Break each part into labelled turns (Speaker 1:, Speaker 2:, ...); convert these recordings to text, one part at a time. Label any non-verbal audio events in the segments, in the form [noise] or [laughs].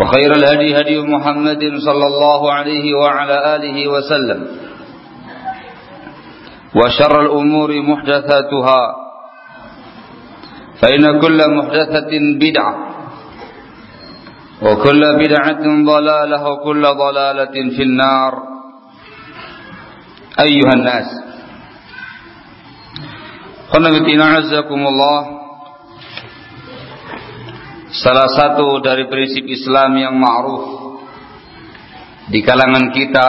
Speaker 1: وخير الهدي هدي محمد صلى الله عليه وعلى آله وسلم. وشر الأمور محدثاتها. فإن كل محدثة بدعة. وكل بدعة ضلالة وكل ضلالة في النار. أيها الناس. قلنا عزكم الله. Salah satu dari prinsip Islam yang ma'ruf di kalangan kita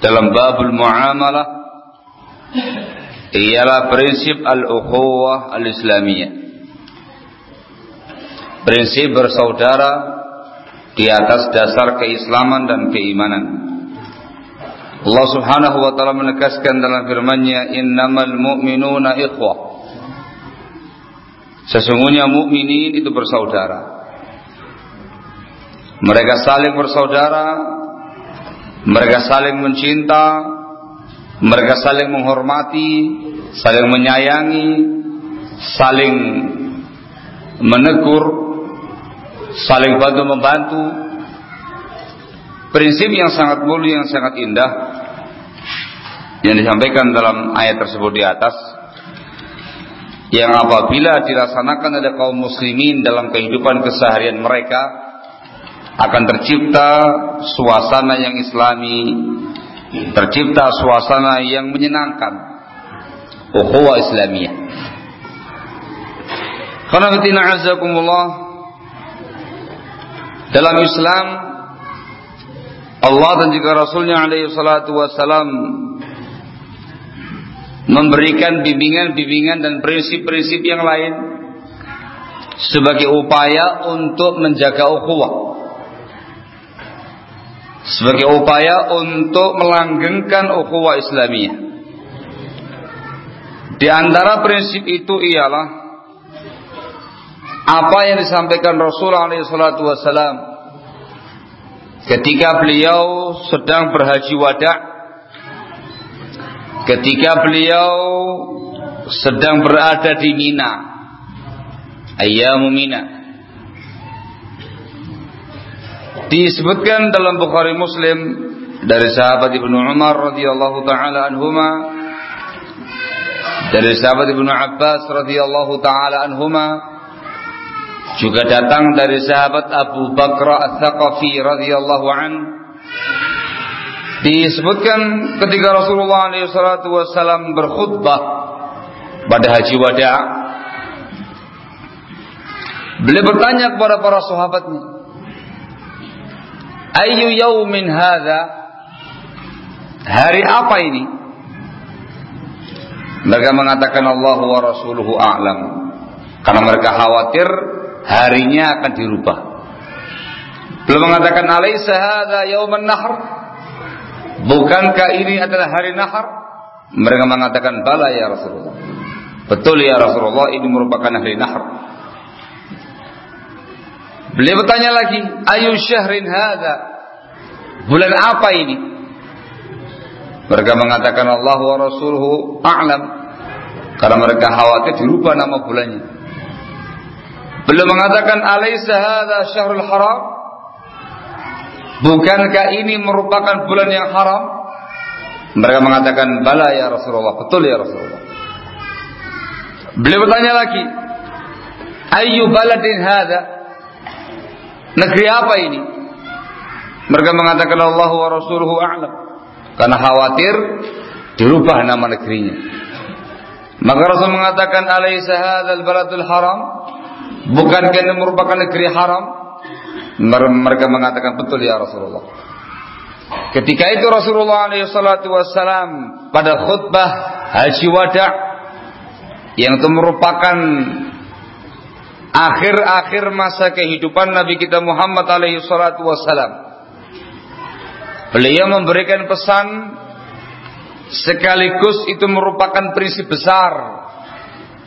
Speaker 1: dalam babul muamalah ialah prinsip al-ukhuwah al-islamiyah. Prinsip bersaudara di atas dasar keislaman dan keimanan. Allah Subhanahu wa taala menegaskan dalam firman-Nya, "Innamal mu'minuna ikhwah." Sesungguhnya mukminin itu bersaudara. Mereka saling bersaudara, mereka saling mencinta, mereka saling menghormati, saling menyayangi, saling menegur, saling bantu membantu. Prinsip yang sangat mulia, yang sangat indah yang disampaikan dalam ayat tersebut di atas yang apabila dilaksanakan oleh kaum muslimin dalam kehidupan keseharian mereka akan tercipta suasana yang islami tercipta suasana yang menyenangkan. Ukhuwah islamiyah. Karena ketina azakumullah dalam Islam Allah dan juga Rasulnya alaihi salatu wassalam memberikan bimbingan-bimbingan dan prinsip-prinsip yang lain sebagai upaya untuk menjaga ukhuwah. Sebagai upaya untuk melanggengkan ukhuwah Islamiyah. Di antara prinsip itu ialah apa yang disampaikan Rasulullah SAW ketika beliau sedang berhaji wada' ketika beliau sedang berada di Mina. Ayyamu Mina. Disebutkan dalam Bukhari Muslim dari sahabat Ibnu Umar radhiyallahu taala anhuma. Dari sahabat Ibnu Abbas radhiyallahu taala anhuma. Juga datang dari sahabat Abu Bakar Ats-Tsaqafi radhiyallahu anhu disebutkan ketika Rasulullah SAW berkhutbah pada haji wada beliau bertanya kepada para sahabatnya ayu yaumin hadha Hari apa ini? Mereka mengatakan Allah wa Rasuluhu a'lam. Karena mereka khawatir harinya akan dirubah. Belum mengatakan alaisa hadza yauman nahr? Bukankah ini adalah hari nahar? Mereka mengatakan bala ya Rasulullah. Betul ya Rasulullah ini merupakan hari nahar. Beliau bertanya lagi, ayu syahrin hadza? Bulan apa ini? Mereka mengatakan Allah wa Rasuluhu a'lam. Karena mereka khawatir dirubah nama bulannya. Beliau mengatakan alaisa hadza syahrul haram? Bukankah ini merupakan bulan yang haram? Mereka mengatakan bala ya Rasulullah, betul ya Rasulullah. Beliau bertanya lagi, ayu baladin hadza? Negeri apa ini? Mereka mengatakan Allah wa Rasuluhu a'lam. Karena khawatir dirubah nama negerinya. Maka Rasul mengatakan alaisa hadzal baladul haram? Bukankah ini merupakan negeri haram? Mereka mengatakan betul ya Rasulullah. Ketika itu Rasulullah SAW pada khutbah haji wada yang itu merupakan akhir-akhir masa kehidupan Nabi kita Muhammad SAW. Beliau memberikan pesan sekaligus itu merupakan prinsip besar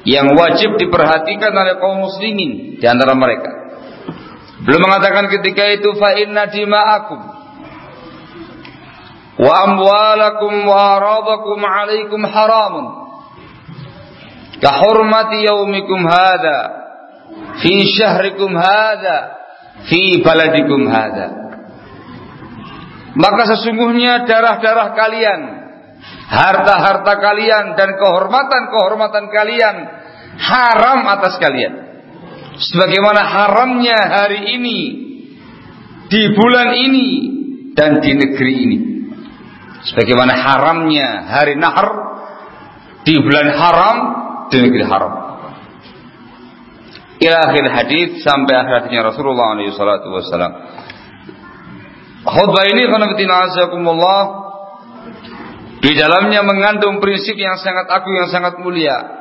Speaker 1: yang wajib diperhatikan oleh kaum muslimin di antara mereka. Belum mengatakan ketika itu fa inna dima'akum wa amwalakum wa aradakum alaikum haramun. Ka hurmati yaumikum hadha fi syahrikum hadha fi baladikum hadha. Maka sesungguhnya darah-darah kalian harta-harta kalian dan kehormatan-kehormatan kalian haram atas kalian sebagaimana haramnya hari ini di bulan ini dan di negeri ini sebagaimana haramnya hari nahar di bulan haram di negeri haram ila akhir hadis sampai akhir hadisnya Rasulullah alaihi salatu khutbah ini karena azakumullah di dalamnya mengandung prinsip yang sangat agung yang sangat mulia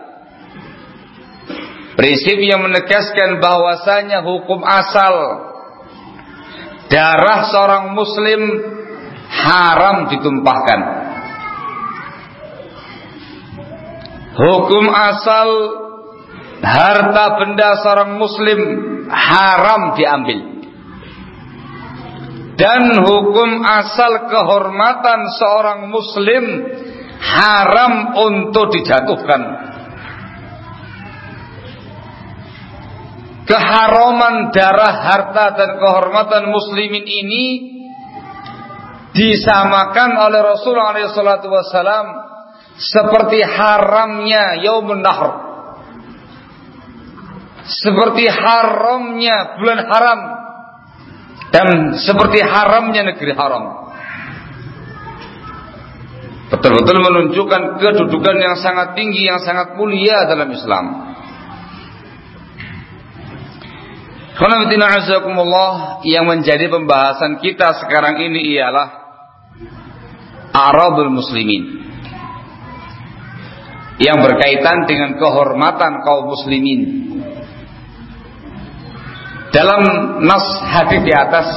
Speaker 1: Prinsip yang menegaskan bahwasanya hukum asal darah seorang muslim haram ditumpahkan. Hukum asal harta benda seorang muslim haram diambil. Dan hukum asal kehormatan seorang muslim haram untuk dijatuhkan. Keharaman darah, harta dan kehormatan muslimin ini disamakan oleh Rasulullah SAW seperti haramnya yaumun nahr. Seperti haramnya bulan haram dan seperti haramnya negeri haram. Betul-betul menunjukkan kedudukan yang sangat tinggi, yang sangat mulia dalam Islam. Yang menjadi pembahasan kita sekarang ini ialah Arabul Muslimin yang berkaitan dengan kehormatan kaum muslimin. Dalam nas hadis di atas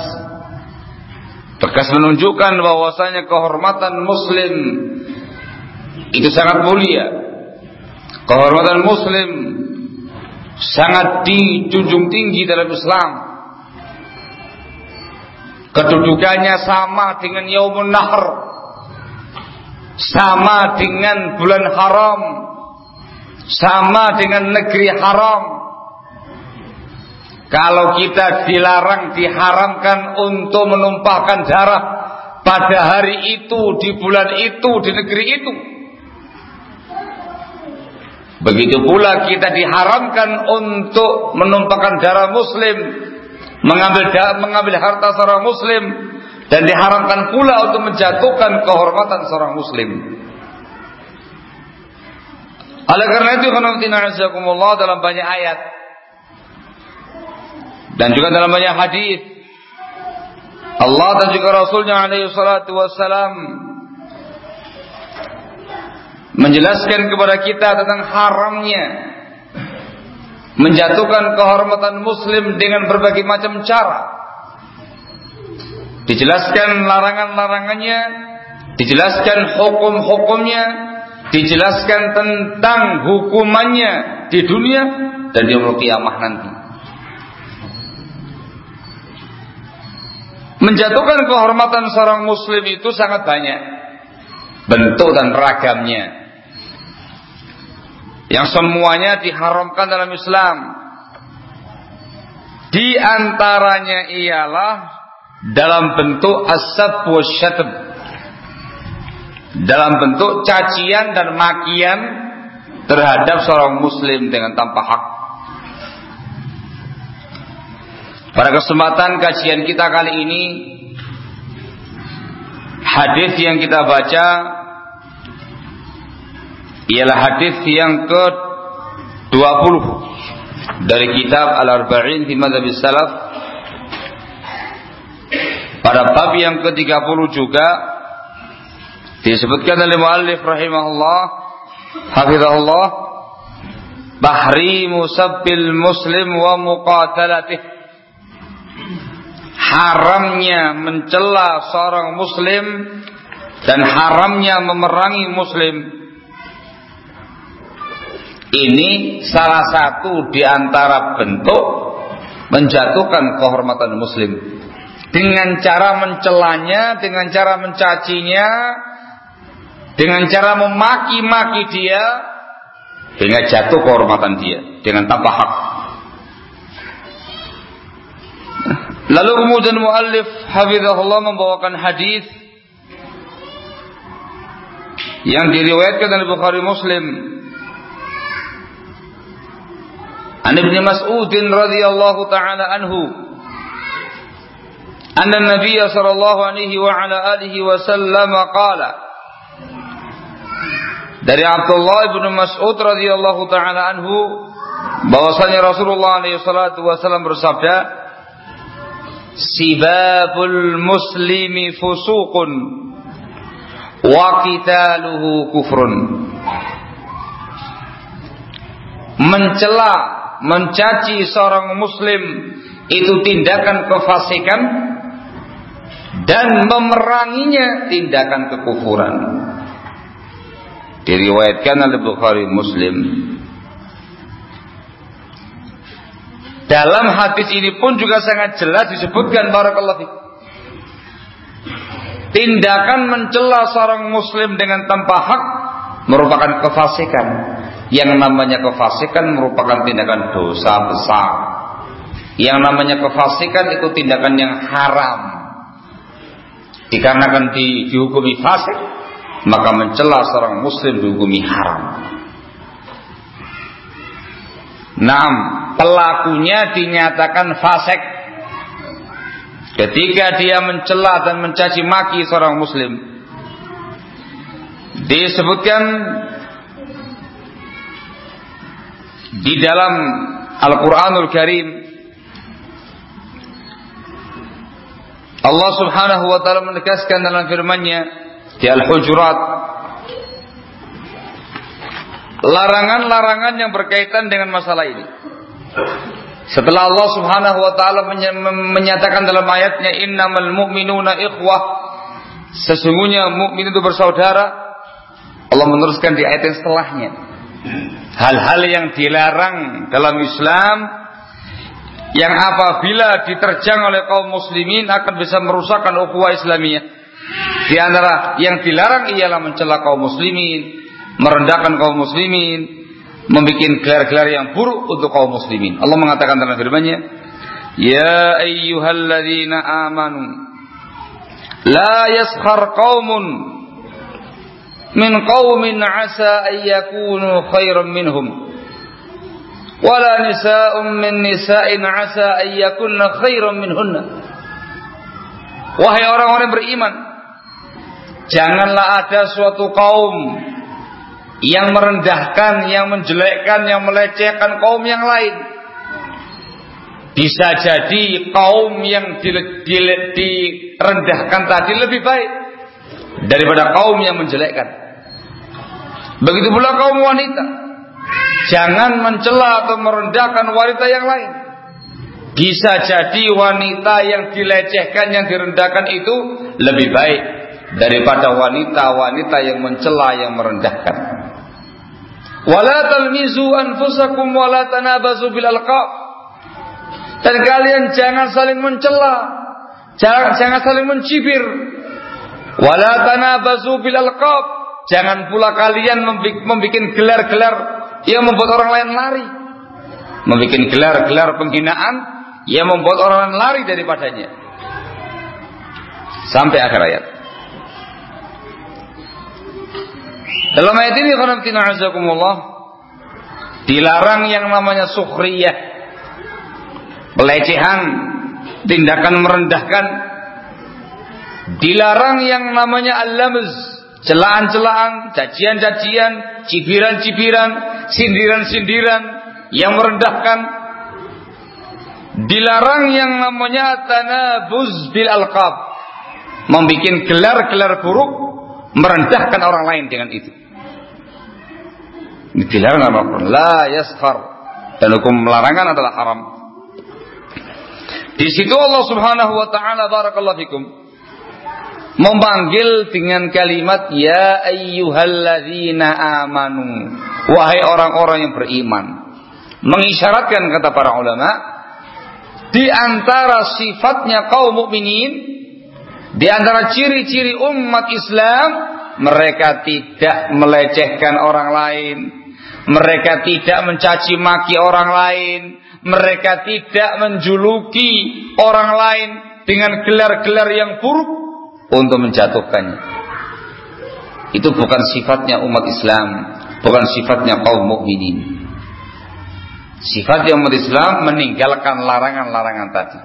Speaker 1: tegas menunjukkan bahwasanya kehormatan muslim itu sangat mulia. Kehormatan muslim sangat dijunjung tinggi dalam Islam. Kedudukannya sama dengan Yaumun Nahr. Sama dengan bulan haram. Sama dengan negeri haram. Kalau kita dilarang, diharamkan untuk menumpahkan darah pada hari itu, di bulan itu, di negeri itu Begitu pula kita diharamkan untuk menumpahkan darah muslim, mengambil mengambil harta seorang muslim dan diharamkan pula untuk menjatuhkan kehormatan seorang muslim. Oleh karena itu azakumullah dalam banyak ayat dan juga dalam banyak hadis Allah dan juga Rasulnya alaihi salatu wassalam menjelaskan kepada kita tentang haramnya menjatuhkan kehormatan muslim dengan berbagai macam cara. Dijelaskan larangan-larangannya, dijelaskan hukum-hukumnya, dijelaskan tentang hukumannya di dunia dan di kiamah nanti. Menjatuhkan kehormatan seorang muslim itu sangat banyak bentuk dan ragamnya. Yang semuanya diharamkan dalam Islam. Di antaranya ialah dalam bentuk asab wa dalam bentuk cacian dan makian terhadap seorang muslim dengan tanpa hak. Pada kesempatan kajian kita kali ini hadis yang kita baca ialah hadis yang ke 20 dari kitab Al-Arba'in di Madzhab Salaf. Pada bab yang ke-30 juga Disebutkan oleh muallif rahimahullah hafizahullah bahri musabbil muslim wa muqatalatih. Haramnya mencela seorang muslim dan haramnya memerangi muslim ini salah satu di antara bentuk menjatuhkan kehormatan muslim dengan cara mencelanya, dengan cara mencacinya, dengan cara memaki-maki dia sehingga jatuh kehormatan dia dengan tanpa hak. Lalu kemudian muallif hafizahullah membawakan hadis yang diriwayatkan oleh Bukhari Muslim An Ibnu Mas'ud radhiyallahu taala anhu. Anna Nabi sallallahu alaihi wa ala alihi wasallam qala. Dari Abdullah bin Mas'ud radhiyallahu taala anhu bahwasanya Rasulullah alaihi salatu wasallam bersabda Sibabul muslimi fusuqun wa qitaluhu kufrun. Mencela, mencaci seorang muslim itu tindakan kefasikan dan memeranginya tindakan kekufuran. Diriwayatkan oleh Bukhari Muslim. Dalam hadis ini pun juga sangat jelas disebutkan barakallahu Tindakan mencela seorang muslim dengan tanpa hak merupakan kefasikan. Yang namanya kefasikan merupakan tindakan dosa besar. Yang namanya kefasikan itu tindakan yang haram. Dikarenakan di, dihukumi fasik, maka mencela seorang muslim dihukumi haram. Nam, pelakunya dinyatakan fasik ketika dia mencela dan mencaci maki seorang muslim. Disebutkan di dalam Al-Qur'anul Karim Allah Subhanahu wa taala menegaskan dalam firman-Nya di Al-Hujurat larangan-larangan yang berkaitan dengan masalah ini. Setelah Allah Subhanahu wa taala menyatakan dalam ayatnya innamal mu'minuna ikhwah sesungguhnya mukmin itu bersaudara Allah meneruskan di ayat yang setelahnya hal-hal yang dilarang dalam Islam yang apabila diterjang oleh kaum muslimin akan bisa merusakkan ukhuwah Islamiyah di antara yang dilarang ialah mencela kaum muslimin, merendahkan kaum muslimin, membuat gelar-gelar yang buruk untuk kaum muslimin. Allah mengatakan dalam firman-Nya, "Ya ayyuhalladzina amanu la yaskhar qaumun min qaumin asa an yakunu khairan minhum wala nisa'un min nisa'in asa an yakunna khairan minhunna wahai orang-orang beriman janganlah ada suatu kaum yang merendahkan, yang menjelekkan, yang melecehkan kaum yang lain. Bisa jadi kaum yang direndahkan tadi lebih baik daripada kaum yang menjelekkan. Begitu pula kaum wanita. Jangan mencela atau merendahkan wanita yang lain. Bisa jadi wanita yang dilecehkan, yang direndahkan itu lebih baik daripada wanita-wanita yang mencela, yang merendahkan. Wala talmizu anfusakum wala tanabazu alqab. Dan kalian jangan saling mencela, jangan jangan saling mencibir. Wala tanabazu bil alqab. Jangan pula kalian membuat gelar-gelar yang membuat orang lain lari. Membuat gelar-gelar penghinaan yang membuat orang lain lari daripadanya. Sampai akhir ayat. Dalam ayat ini dilarang yang namanya sukhriyah, pelecehan, tindakan merendahkan, dilarang yang namanya al-lamz, celaan-celaan, cacian-cacian, cibiran-cibiran, sindiran-sindiran yang merendahkan. Dilarang yang namanya tanabuz bil alqab, membuat gelar-gelar buruk, merendahkan orang lain dengan itu. Dilarang apa pun. La yaskhar. Dan hukum melarangan adalah haram. Di situ Allah Subhanahu wa taala barakallahu fikum memanggil dengan kalimat ya ayyuhalladzina amanu. Wahai orang-orang yang beriman. Mengisyaratkan kata para ulama di antara sifatnya kaum mukminin di antara ciri-ciri umat Islam mereka tidak melecehkan orang lain. Mereka tidak mencaci maki orang lain. Mereka tidak menjuluki orang lain dengan gelar-gelar yang buruk untuk menjatuhkannya. Itu bukan sifatnya umat Islam, bukan sifatnya kaum mukminin. Sifatnya umat Islam meninggalkan larangan-larangan tadi.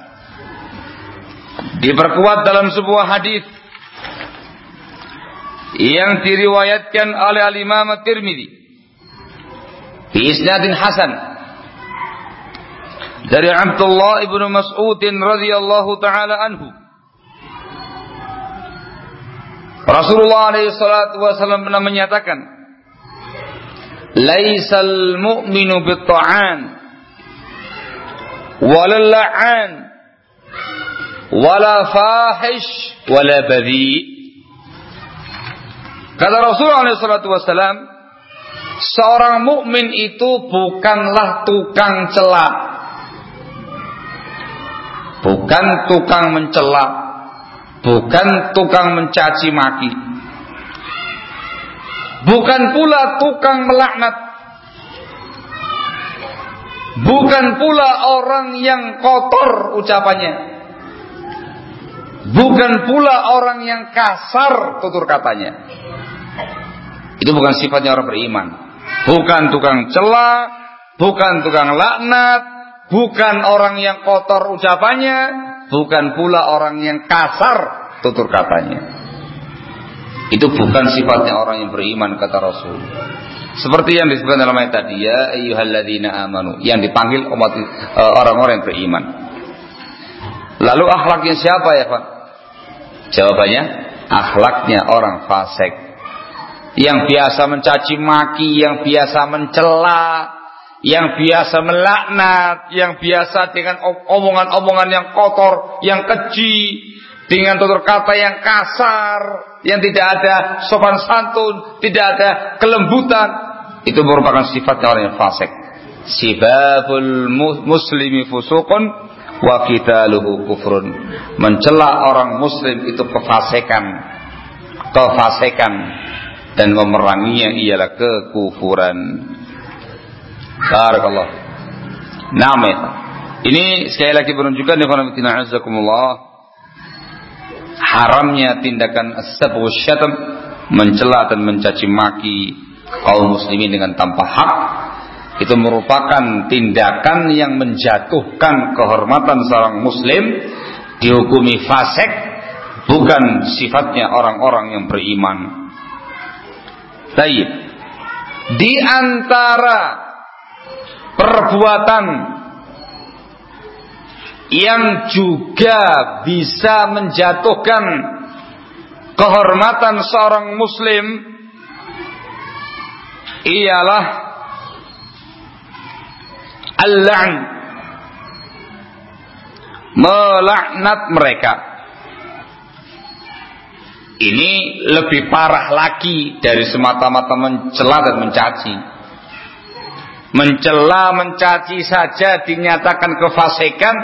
Speaker 1: Diperkuat dalam sebuah hadis yang diriwayatkan oleh Al-Imam At-Tirmidzi hasan dari Abdullah ibnu Mas'ud radhiyallahu taala anhu Rasulullah wasallam pernah menyatakan Laisal mu'minu bitta'an wala la'an wala fahish wala badhi Kata Rasulullah wasallam Seorang mukmin itu bukanlah tukang celak. Bukan tukang mencela, bukan tukang mencaci maki. Bukan pula tukang melaknat. Bukan pula orang yang kotor ucapannya. Bukan pula orang yang kasar tutur katanya. Itu bukan sifatnya orang beriman. Bukan tukang cela, bukan tukang laknat, bukan orang yang kotor ucapannya, bukan pula orang yang kasar tutur katanya. Itu bukan sifatnya orang yang beriman kata Rasul. Seperti yang disebutkan dalam ayat tadi ya ayyuhalladzina amanu yang dipanggil umat eh, orang-orang yang beriman. Lalu akhlaknya siapa ya Pak? Jawabannya akhlaknya orang fasik yang biasa mencaci maki, yang biasa mencela, yang biasa melaknat, yang biasa dengan omongan-omongan yang kotor, yang keji, dengan tutur kata yang kasar, yang tidak ada sopan santun, tidak ada kelembutan, itu merupakan sifatnya orang yang fasik. Sibabul muslimi fusukun wa qitaluhu kufrun. Mencela orang muslim itu kefasikan. Kefasikan dan memeranginya ialah kekufuran. Barakallah. Nama Ini sekali lagi menunjukkan azakumullah haramnya tindakan sabu syatam mencela dan mencaci maki kaum muslimin dengan tanpa hak itu merupakan tindakan yang menjatuhkan kehormatan seorang muslim dihukumi fasik bukan sifatnya orang-orang yang beriman Taib. Di antara perbuatan yang juga bisa menjatuhkan kehormatan seorang muslim ialah al-la'n melaknat mereka ini lebih parah lagi dari semata-mata mencela dan mencaci. Mencela, mencaci saja dinyatakan kefasikan,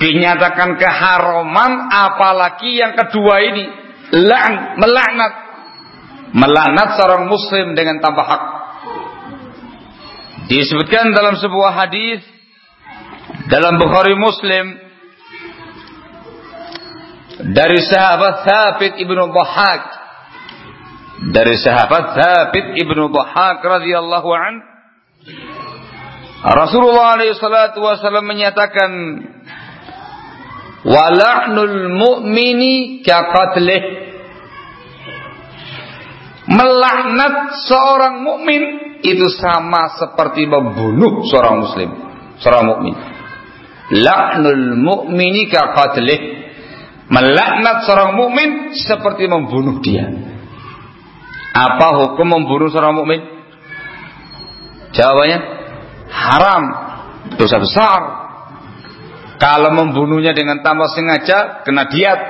Speaker 1: dinyatakan keharuman, apalagi yang kedua ini, lan, melaknat. Melaknat seorang muslim dengan tanpa hak. Disebutkan dalam sebuah hadis dalam Bukhari Muslim dari sahabat Thabit ibnu Dhahak dari sahabat Thabit ibnu Dhahak radhiyallahu an Rasulullah wasallam menyatakan wala'nul mu'mini kaqatlih melaknat seorang mukmin itu sama seperti membunuh seorang muslim seorang mukmin la'nul mu'mini kaqatlih Melaknat seorang mukmin seperti membunuh dia. Apa hukum membunuh seorang mukmin? Jawabannya haram, dosa besar. Kalau membunuhnya dengan tanpa sengaja kena diat,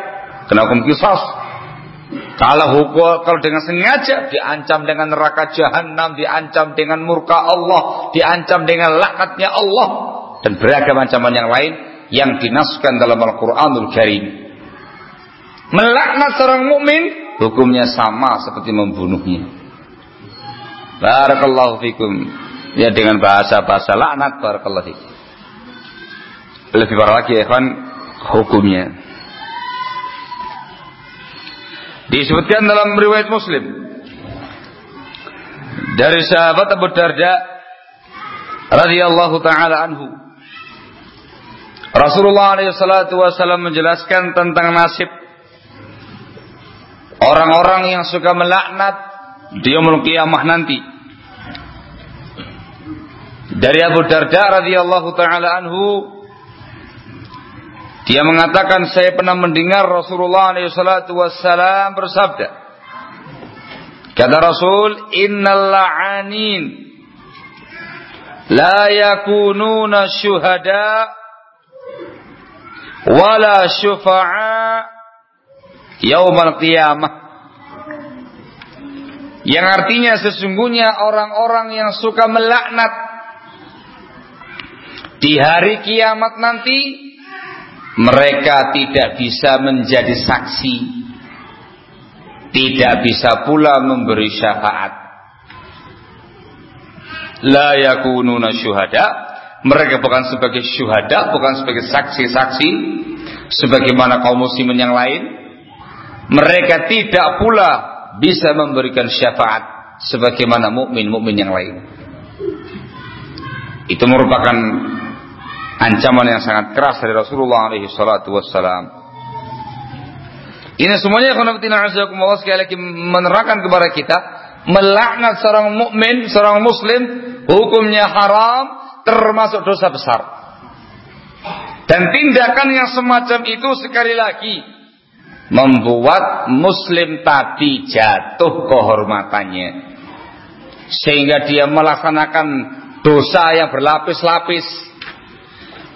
Speaker 1: kena hukum kisos. Kalau hukum kalau dengan sengaja diancam dengan neraka jahanam, diancam dengan murka Allah, diancam dengan laknatnya Allah dan beragam ancaman yang lain yang dinaskan dalam Al-Qur'anul Karim. Melaknat seorang mukmin hukumnya sama seperti membunuhnya. Barakallahu fikum. Ya dengan bahasa-bahasa laknat barakallahu. Lebih parah lagi ya kan hukumnya. Disebutkan dalam riwayat Muslim dari sahabat Abu Darda radhiyallahu taala anhu Rasulullah SAW menjelaskan tentang nasib Orang-orang yang suka melaknat dia kiamah nanti. Dari Abu Darda radhiyallahu taala anhu dia mengatakan saya pernah mendengar Rasulullah SAW bersabda. Kata Rasul, "Innal la'anin la yakununa syuhada wala syufa'a yaumal qiyamah yang artinya sesungguhnya orang-orang yang suka melaknat di hari kiamat nanti mereka tidak bisa menjadi saksi. Tidak bisa pula memberi syafaat. La yakununa syuhada. Mereka bukan sebagai syuhada bukan sebagai saksi-saksi sebagaimana kaum muslimin yang lain. Mereka tidak pula bisa memberikan syafaat sebagaimana mukmin-mukmin yang lain. Itu merupakan ancaman yang sangat keras dari Rasulullah alaihi salatu wassalam. Ini semuanya khonaftina azakumullah sekali lagi menerangkan kepada kita melaknat seorang mukmin, seorang muslim hukumnya haram termasuk dosa besar. Dan tindakan yang semacam itu sekali lagi membuat muslim tadi jatuh kehormatannya sehingga dia melaksanakan dosa yang berlapis-lapis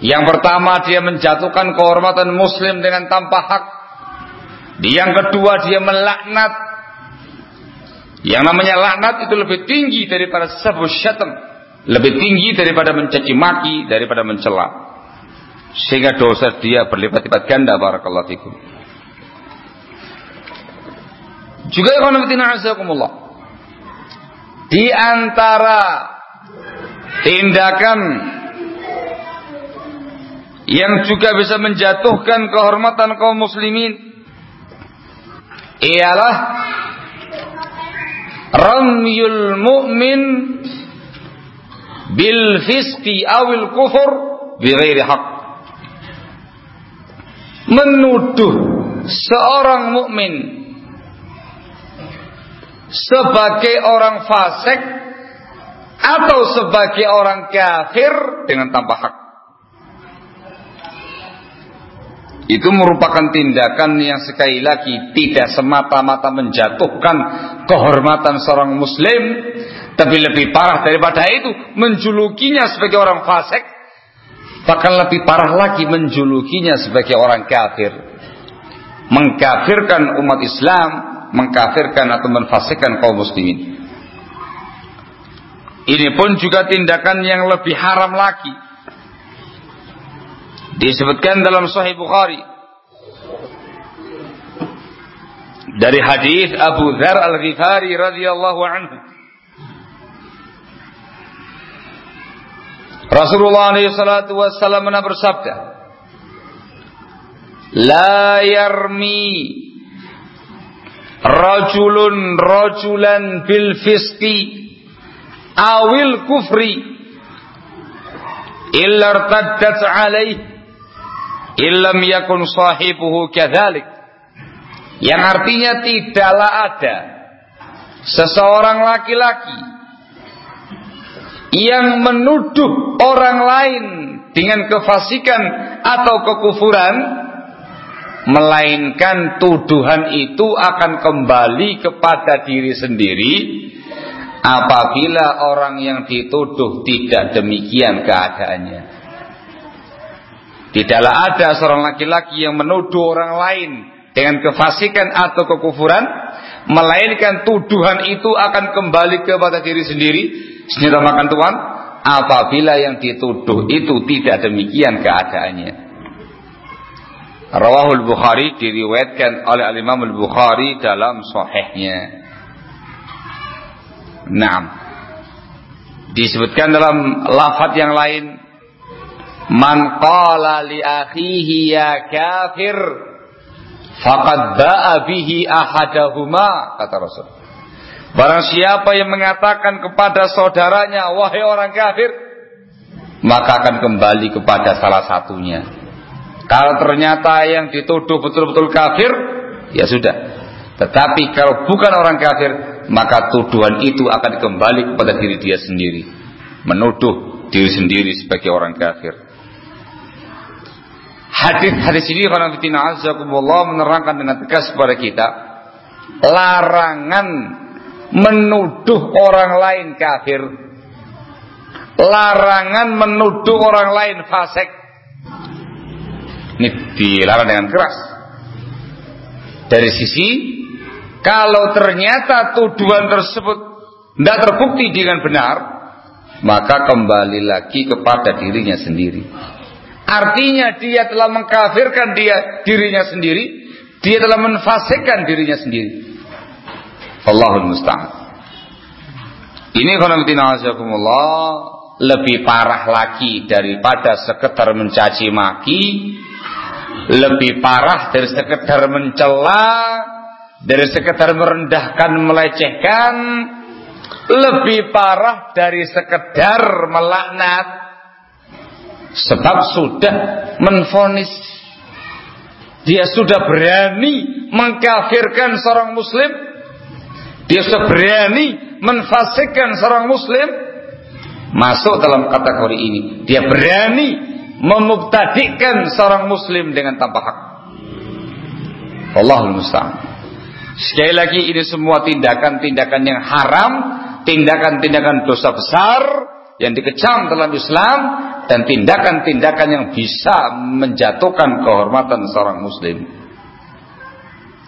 Speaker 1: yang pertama dia menjatuhkan kehormatan muslim dengan tanpa hak. Yang kedua dia melaknat. Yang namanya laknat itu lebih tinggi daripada sebuah syaitan lebih tinggi daripada mencaci maki daripada mencela. Sehingga dosa dia berlipat-lipat ganda barakallahu fikum. Juga ikhwanatina azakumullah. Di antara tindakan yang juga bisa menjatuhkan kehormatan kaum muslimin ialah ramyul mu'min bil fisqi awil kufur bighairi haq menuduh seorang mukmin sebagai orang fasik atau sebagai orang kafir dengan tanpa hak. Itu merupakan tindakan yang sekali lagi tidak semata-mata menjatuhkan kehormatan seorang muslim, Tapi lebih parah daripada itu, menjulukinya sebagai orang fasik, bahkan lebih parah lagi menjulukinya sebagai orang kafir. Mengkafirkan umat Islam, mengkafirkan atau menfasikkan kaum muslimin. Ini pun juga tindakan yang lebih haram lagi. Disebutkan dalam Sahih Bukhari. Dari hadis Abu Dzar Al-Ghifari radhiyallahu anhu. Rasulullah salatu wassalam bersabda La yarmi rajulun rajulan bil fisqi awil kufri illa irtaddat alaih illam yakun sahibuhu kadzalik. Yang artinya tidaklah ada seseorang laki-laki yang menuduh orang lain dengan kefasikan atau kekufuran melainkan tuduhan itu akan kembali kepada diri sendiri apabila orang yang dituduh tidak demikian keadaannya tidaklah ada seorang laki-laki yang menuduh orang lain dengan kefasikan atau kekufuran melainkan tuduhan itu akan kembali kepada diri sendiri senjata makan tuan apabila yang dituduh itu tidak demikian keadaannya. Rawahul Bukhari diriwayatkan oleh Al Imam Al Bukhari dalam sahihnya. Naam. Disebutkan dalam lafaz yang lain Man qala li akhihi ya kafir faqad ba'a bihi ahadahuma kata Rasul. Barang siapa yang mengatakan kepada saudaranya, wahai orang kafir, maka akan kembali kepada salah satunya. Kalau ternyata yang dituduh betul-betul kafir, ya sudah. Tetapi kalau bukan orang kafir, maka tuduhan itu akan kembali kepada diri dia sendiri. Menuduh diri sendiri sebagai orang kafir. Hadis-hadis ini karena menerangkan dengan tegas kepada kita larangan menuduh orang lain kafir. Larangan menuduh orang lain fasik. Ini dilarang dengan keras. Dari sisi kalau ternyata tuduhan tersebut tidak terbukti dengan benar, maka kembali lagi kepada dirinya sendiri. Artinya dia telah mengkafirkan dia dirinya sendiri, dia telah menfasikkan dirinya sendiri. Allahul musta'an. Ini azakumullah lebih parah lagi daripada sekedar mencaci maki, lebih parah dari sekedar mencela, dari sekedar merendahkan, melecehkan, lebih parah dari sekedar melaknat, sebab sudah menfonis dia sudah berani mengkafirkan seorang muslim dia sudah berani menfasikkan seorang muslim masuk dalam kategori ini. Dia berani memubtadikan seorang muslim dengan tanpa hak. Allahul musta'an. Sekali lagi ini semua tindakan-tindakan yang haram, tindakan-tindakan dosa besar yang dikecam dalam Islam dan tindakan-tindakan yang bisa menjatuhkan kehormatan seorang muslim.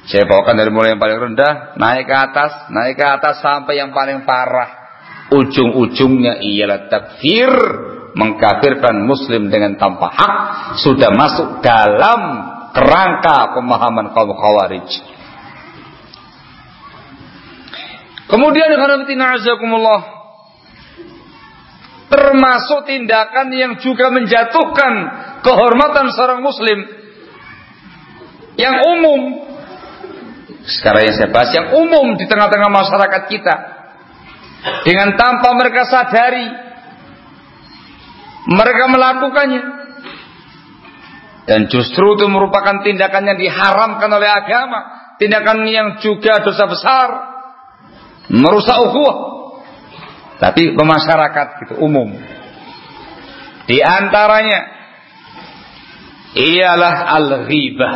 Speaker 1: Saya bawakan dari mulai yang paling rendah, naik ke atas, naik ke atas sampai yang paling parah. Ujung-ujungnya ialah takfir, mengkafirkan muslim dengan tanpa hak, sudah masuk dalam kerangka pemahaman kaum khawarij. Kemudian azakumullah termasuk tindakan yang juga menjatuhkan kehormatan seorang muslim yang umum sekarang yang saya bahas yang umum di tengah-tengah masyarakat kita. Dengan tanpa mereka sadari. Mereka melakukannya. Dan justru itu merupakan tindakan yang diharamkan oleh agama. Tindakan yang juga dosa besar. Merusak ukhuwah. Tapi pemasyarakat gitu umum. Di antaranya ialah al-ghibah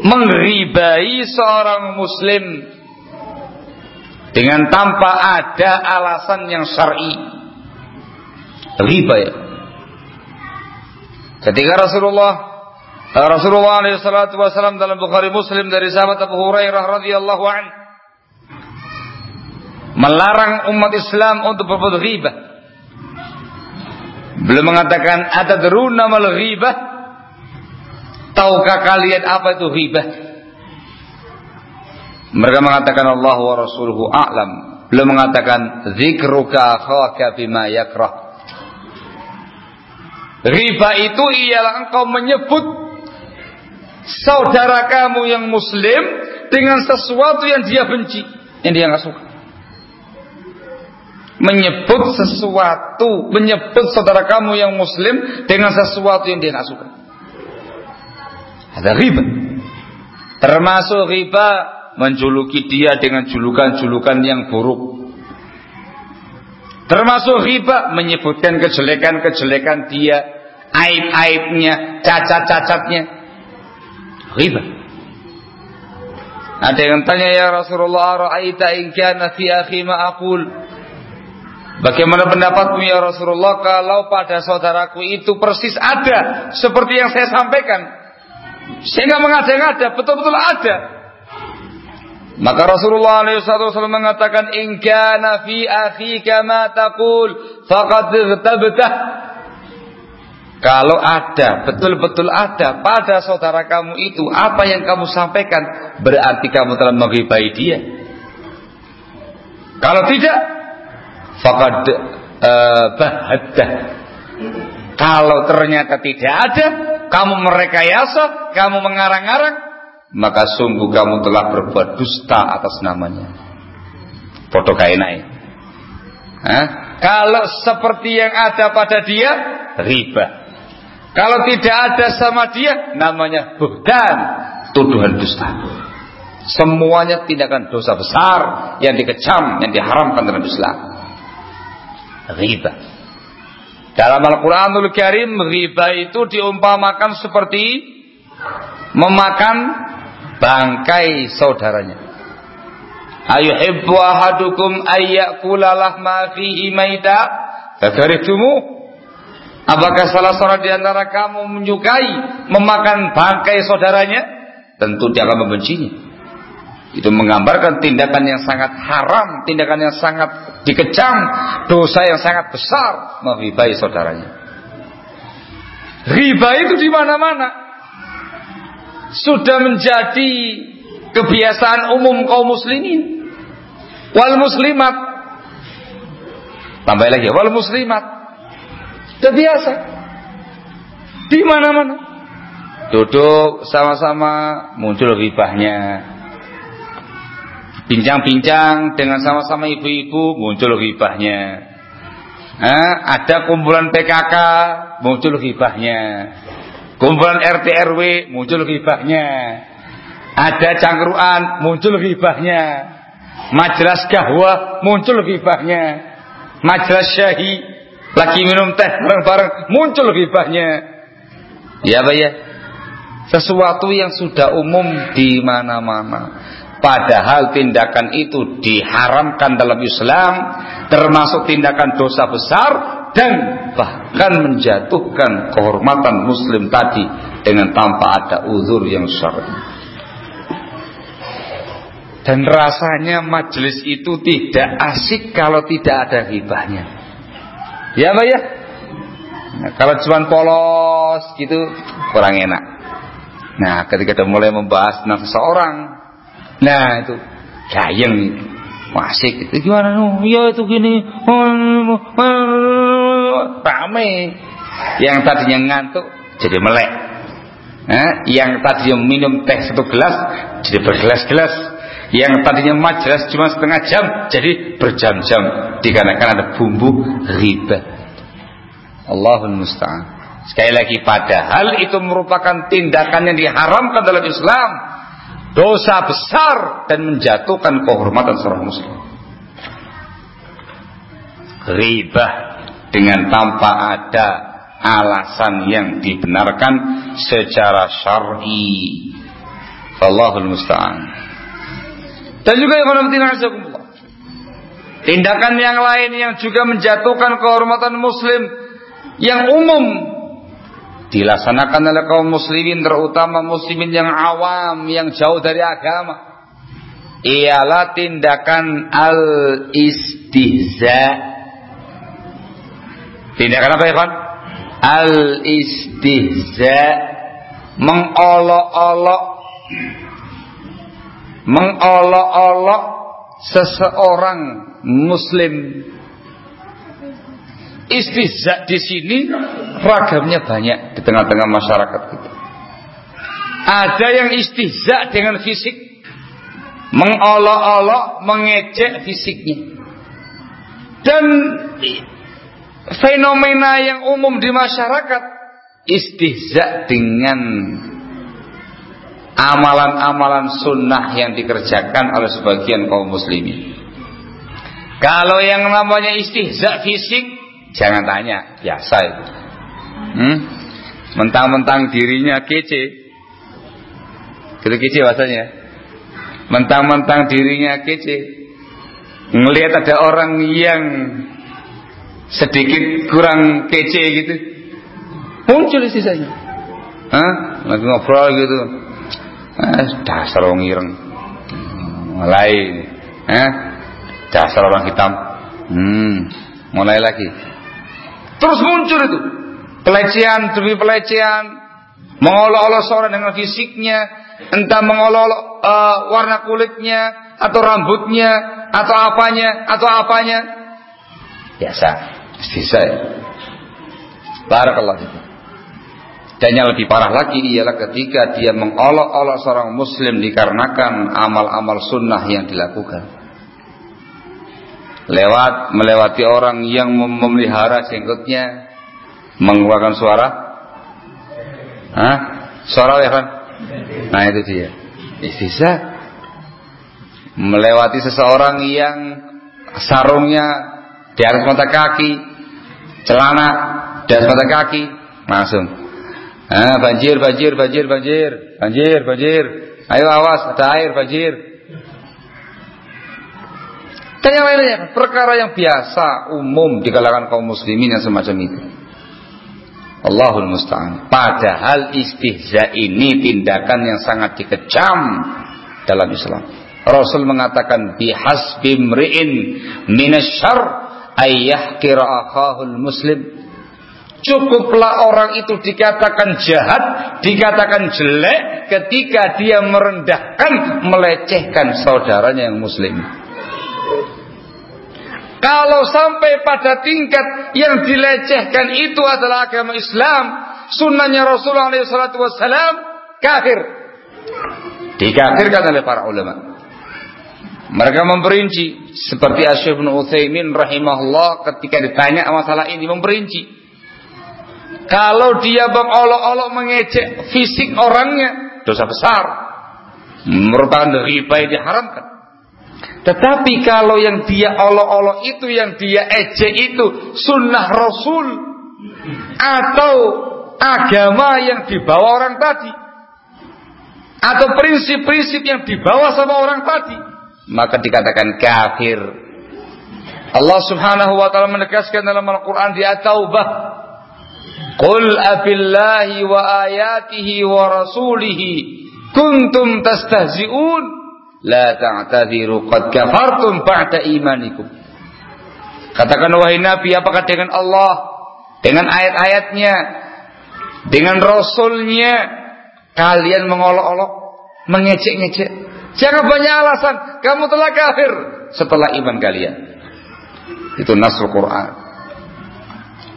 Speaker 1: mengribai seorang muslim dengan tanpa ada alasan yang syar'i. Riba ya. Ketika Rasulullah Rasulullah SAW dalam Bukhari Muslim dari sahabat Abu Hurairah radhiyallahu an melarang umat Islam untuk berbuat riba. Belum mengatakan ada deruna mal riba. Tahukah kalian apa itu riba? Mereka mengatakan Allah wa rasuluhu a'lam. Belum mengatakan zikruka akhaka bima yakrah. Riba itu ialah engkau menyebut saudara kamu yang muslim dengan sesuatu yang dia benci, yang dia nggak suka. Menyebut sesuatu, menyebut saudara kamu yang muslim dengan sesuatu yang dia nggak suka. Ada riba. Termasuk riba menjuluki dia dengan julukan-julukan yang buruk. Termasuk riba menyebutkan kejelekan-kejelekan dia, aib-aibnya, cacat-cacatnya. Riba. Ada yang tanya ya Rasulullah, "Ra'aita in kana fi akhi ma aqul?" Bagaimana pendapatmu ya Rasulullah kalau pada saudaraku itu persis ada seperti yang saya sampaikan? Saya nggak mengada-ngada, betul-betul ada. Maka Rasulullah SAW mengatakan, "In kana fi akhika ma taqul faqad igtabtah." Kalau ada, betul-betul ada pada saudara kamu itu apa yang kamu sampaikan, berarti kamu telah menghibai dia. Kalau tidak, uh, bahaddah. Kalau ternyata tidak ada, kamu merekayasa, kamu mengarang-arang, maka sungguh kamu telah berbuat dusta atas namanya. Foto kainai. Kalau seperti yang ada pada dia, riba. Kalau tidak ada sama dia, namanya buhdan, tuduhan dusta. Semuanya tindakan dosa besar yang dikecam, yang diharamkan dalam Islam. Riba. Dalam Al-Quranul Karim, riba itu diumpamakan seperti memakan bangkai saudaranya. Ayuhibbu ahadukum ayyakula lahma fihi maita fakarihtumu Apakah salah seorang di antara kamu menyukai memakan bangkai saudaranya? Tentu dia akan membencinya. Itu menggambarkan tindakan yang sangat haram, tindakan yang sangat dikecam, dosa yang sangat besar menghibai saudaranya. Riba itu di mana-mana. Sudah menjadi kebiasaan umum kaum muslimin. Wal muslimat. Tambah lagi wal muslimat. Sudah biasa. Di mana-mana. Duduk sama-sama muncul ribahnya bincang-bincang dengan sama-sama ibu-ibu muncul ribahnya eh, ada kumpulan PKK muncul ribahnya Kumpulan RT RW muncul gibahnya. Ada cangkruan muncul gibahnya. Majelis gahwa muncul gibahnya. Majelis syahi lagi minum teh bareng-bareng muncul gibahnya. Ya Pak ya. Sesuatu yang sudah umum di mana-mana. Padahal tindakan itu diharamkan dalam Islam termasuk tindakan dosa besar dan bahkan menjatuhkan kehormatan muslim tadi dengan tanpa ada uzur yang syar'i. Dan rasanya majelis itu tidak asik kalau tidak ada hibahnya. Ya Mbak ya? Nah, kalau cuma polos gitu kurang enak. Nah, ketika kita mulai membahas tentang seseorang, nah itu gayeng itu Masih itu gimana nu? Ya itu gini. Rame. Yang tadinya ngantuk jadi melek. Nah, yang tadinya minum teh satu gelas jadi bergelas-gelas. Yang tadinya majelis cuma setengah jam jadi berjam-jam dikarenakan ada bumbu riba. Allahul musta'an. Sekali lagi padahal itu merupakan tindakan yang diharamkan dalam Islam dosa besar dan menjatuhkan kehormatan seorang muslim. Riba dengan tanpa ada alasan yang dibenarkan secara syar'i. Allahul musta'an. Dan juga yang tindakan yang lain yang juga menjatuhkan kehormatan muslim yang umum dilaksanakan oleh kaum muslimin terutama muslimin yang awam yang jauh dari agama. Ialah tindakan al-istihza. Tindakan apa ya kan al-istihza. Mengolok-olok. Mengolok-olok seseorang muslim istihza di sini ragamnya banyak di tengah-tengah masyarakat kita. Ada yang istihza dengan fisik, mengolok-olok, mengecek fisiknya. Dan fenomena yang umum di masyarakat istihza dengan amalan-amalan sunnah yang dikerjakan oleh sebagian kaum muslimin. Kalau yang namanya istihza fisik, jangan tanya, biasa itu. Hmm? Mentang-mentang dirinya kece, gitu kece bahasanya. Mentang-mentang dirinya kece, ngelihat ada orang yang sedikit kurang kece gitu, muncul istilahnya. Hah? Lagi ngobrol gitu, Eh, dasar orang ireng. Mulai. Eh, dasar orang hitam. Hmm, mulai lagi. Terus muncul itu. Pelecehan demi pelecehan. Mengolok-olok seorang dengan fisiknya. Entah mengolok-olok uh, warna kulitnya. Atau rambutnya. Atau apanya. Atau apanya. Biasa. Bisa ya. Barakallah. Dan yang lebih parah lagi ialah ketika dia mengolok-olok seorang muslim dikarenakan amal-amal sunnah yang dilakukan. Lewat melewati orang yang memelihara jenggotnya mengeluarkan suara. Hah? Suara ya kan? Nah itu dia. Istisa melewati seseorang yang sarungnya di atas mata kaki, celana di atas mata kaki, langsung Ah, banjir, banjir, banjir, banjir, banjir, banjir. Ayo awas, ada air, banjir. Dan yang lainnya, perkara yang biasa, umum di kalangan kaum muslimin yang semacam itu. Allahul Musta'an. Padahal istihza ini tindakan yang sangat dikecam dalam Islam. Rasul mengatakan bihasbi mri'in minasyar ayyahkira akhahul muslim Cukuplah orang itu dikatakan jahat, dikatakan jelek ketika dia merendahkan, melecehkan saudaranya yang muslim. Kalau sampai pada tingkat yang dilecehkan itu adalah agama Islam, sunnahnya Rasulullah SAW, kafir. Dikafirkan oleh para ulama. Mereka memperinci seperti Asyif bin Utsaimin rahimahullah ketika ditanya masalah ini memperinci kalau dia mengolok-olok mengecek fisik orangnya, dosa besar. Merupakan riba yang diharamkan. Tetapi kalau yang dia olok-olok itu, yang dia ejek itu sunnah Rasul atau agama yang dibawa orang tadi atau prinsip-prinsip yang dibawa sama orang tadi maka dikatakan kafir. Allah Subhanahu wa taala menegaskan dalam Al-Qur'an di At-Taubah Qul abillahi wa ayatihi wa rasulihi kuntum tastahzi'un la ta'tadiru qad kafartum ba'da imanikum. Katakan wahai Nabi apakah dengan Allah dengan ayat-ayatnya dengan rasulnya kalian mengolok-olok mengecek-ngecek jangan banyak alasan kamu telah kafir setelah iman kalian itu nasr Quran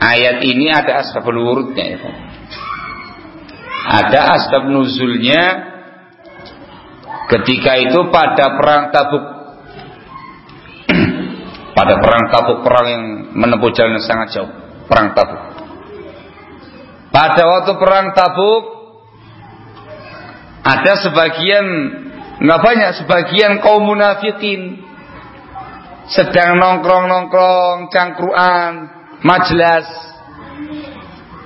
Speaker 1: Ayat ini ada asbab nurutnya ya. Ada asbab nuzulnya ketika itu pada perang Tabuk. [clears throat] pada perang Tabuk perang yang menempuh jalan yang sangat jauh, perang Tabuk. Pada waktu perang Tabuk ada sebagian nggak banyak sebagian kaum munafikin sedang nongkrong-nongkrong cangkruan majelis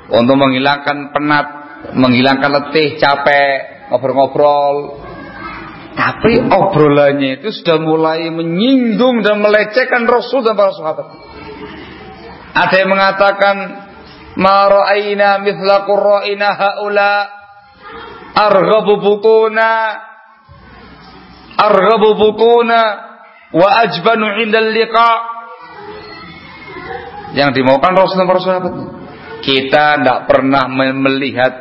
Speaker 1: untuk menghilangkan penat, menghilangkan letih, capek, ngobrol-ngobrol. Tapi obrolannya itu sudah mulai menyinggung dan melecehkan Rasul dan para sahabat. Ada yang mengatakan ma ra'ayna mithla qurra'ina haula arghabu butuna arghabu butuna wa ajbanu 'inda liqa yang dimaukan Rasul dan para sahabat. Kita tidak pernah melihat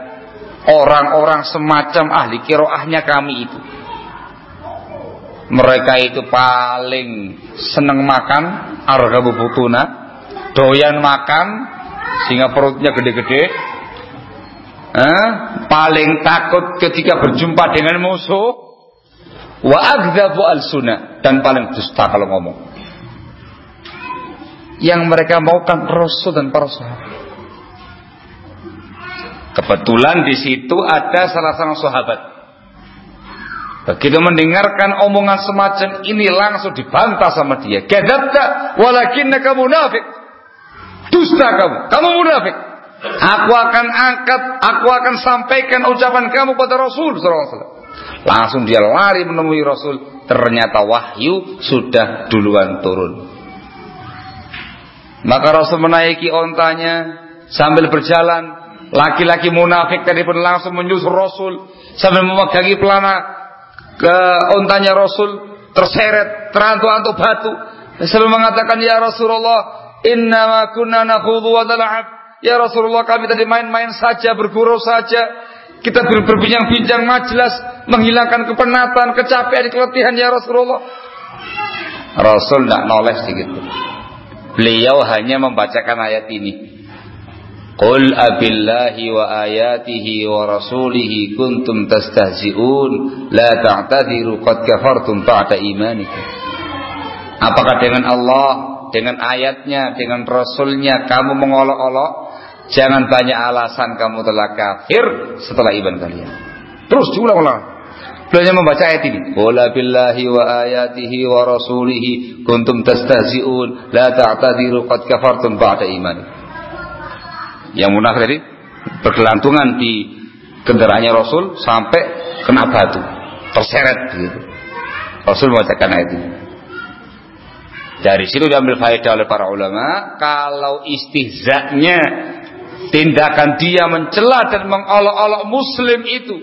Speaker 1: orang-orang semacam ahli kiroahnya kami itu mereka itu paling seneng makan arga bubutuna doyan makan sehingga perutnya gede-gede. Eh, paling takut ketika berjumpa dengan musuh. Wa agdabu al sunnah dan paling dusta kalau ngomong. Yang mereka maukan Rasul dan para sahabat. Kebetulan di situ ada salah seorang sahabat Begitu mendengarkan omongan semacam ini langsung dibantah sama dia. Kadzabta walakinnaka munafik. Dusta kamu, kamu munafik. Aku akan angkat, aku akan sampaikan ucapan kamu pada Rasul sallallahu Langsung dia lari menemui Rasul. Ternyata wahyu sudah duluan turun. Maka Rasul menaiki ontanya sambil berjalan. Laki-laki munafik tadi pun langsung menyusul Rasul sambil memegangi pelana ke ontanya Rasul terseret terantuk-antuk batu. Sambil mengatakan ya Rasulullah inna kunna nakhudhu wa nal'ab. Ya Rasulullah kami tadi main-main saja bergurau saja. Kita berbincang-bincang majelis menghilangkan kepenatan kecapean keletihan ya Rasulullah. Rasul tidak noleh sedikit. Beliau hanya membacakan ayat ini Qul abillahi wa ayatihi wa rasulihi kuntum tastahzi'un la ta'tadiru qad kafartum ba'da imanikum. Apakah dengan Allah, dengan ayatnya, dengan rasulnya kamu mengolok-olok? Jangan banyak alasan kamu telah kafir setelah iman kalian. Terus diulang-ulang. Beliau membaca ayat ini. Qul abillahi wa ayatihi wa rasulihi kuntum tastahzi'un la ta'tadiru qad kafartum ba'da imanikum yang munafik tadi bergelantungan di kendaraannya Rasul sampai kena batu terseret gitu. Rasul membacakan ayat ini. Dari situ diambil faedah oleh para ulama kalau istihzanya tindakan dia mencela dan mengolok-olok muslim itu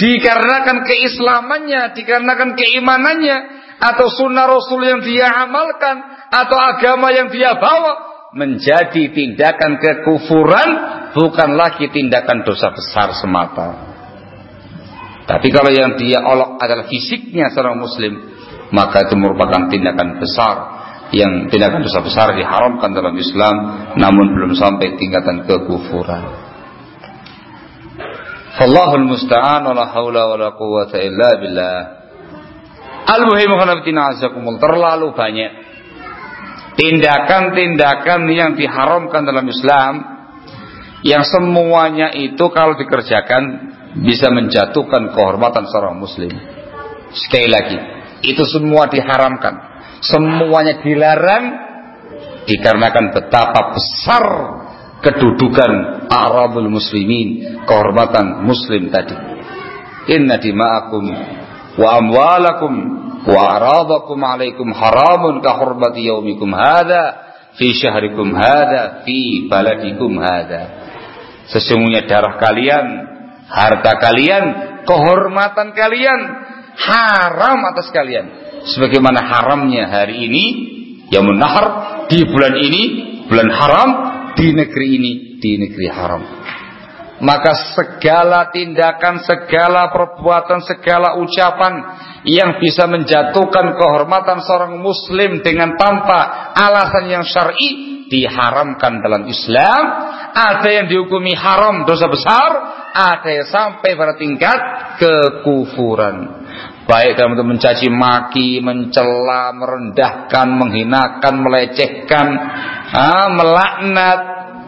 Speaker 1: dikarenakan keislamannya, dikarenakan keimanannya atau sunnah Rasul yang dia amalkan atau agama yang dia bawa menjadi tindakan kekufuran bukan lagi tindakan dosa besar semata. Tapi kalau yang dia olok adalah fisiknya seorang muslim, maka itu merupakan tindakan besar yang tindakan dosa besar diharamkan dalam Islam namun belum sampai tingkatan kekufuran. Allahul musta'an wa la haula wa la quwwata illa billah. Al-muhim terlalu banyak tindakan-tindakan yang diharamkan dalam Islam yang semuanya itu kalau dikerjakan bisa menjatuhkan kehormatan seorang muslim. Sekali lagi, itu semua diharamkan. Semuanya dilarang dikarenakan betapa besar kedudukan Arabul muslimin, kehormatan muslim tadi. Inna dima'akum wa amwalakum wa aradakum alaikum haramun ka hurmati yaumikum hadha fi syahrikum hadha fi baladikum hadha. Sesungguhnya darah kalian harta kalian kehormatan kalian haram atas kalian. Sebagaimana haramnya hari ini yang nahar di bulan ini bulan haram di negeri ini di negeri haram. Maka segala tindakan, segala perbuatan, segala ucapan yang bisa menjatuhkan kehormatan seorang muslim dengan tanpa alasan yang syar'i diharamkan dalam Islam. Ada yang dihukumi haram dosa besar, ada yang sampai pada tingkat kekufuran. Baik dalam bentuk mencaci maki, mencela, merendahkan, menghinakan, melecehkan, melaknat,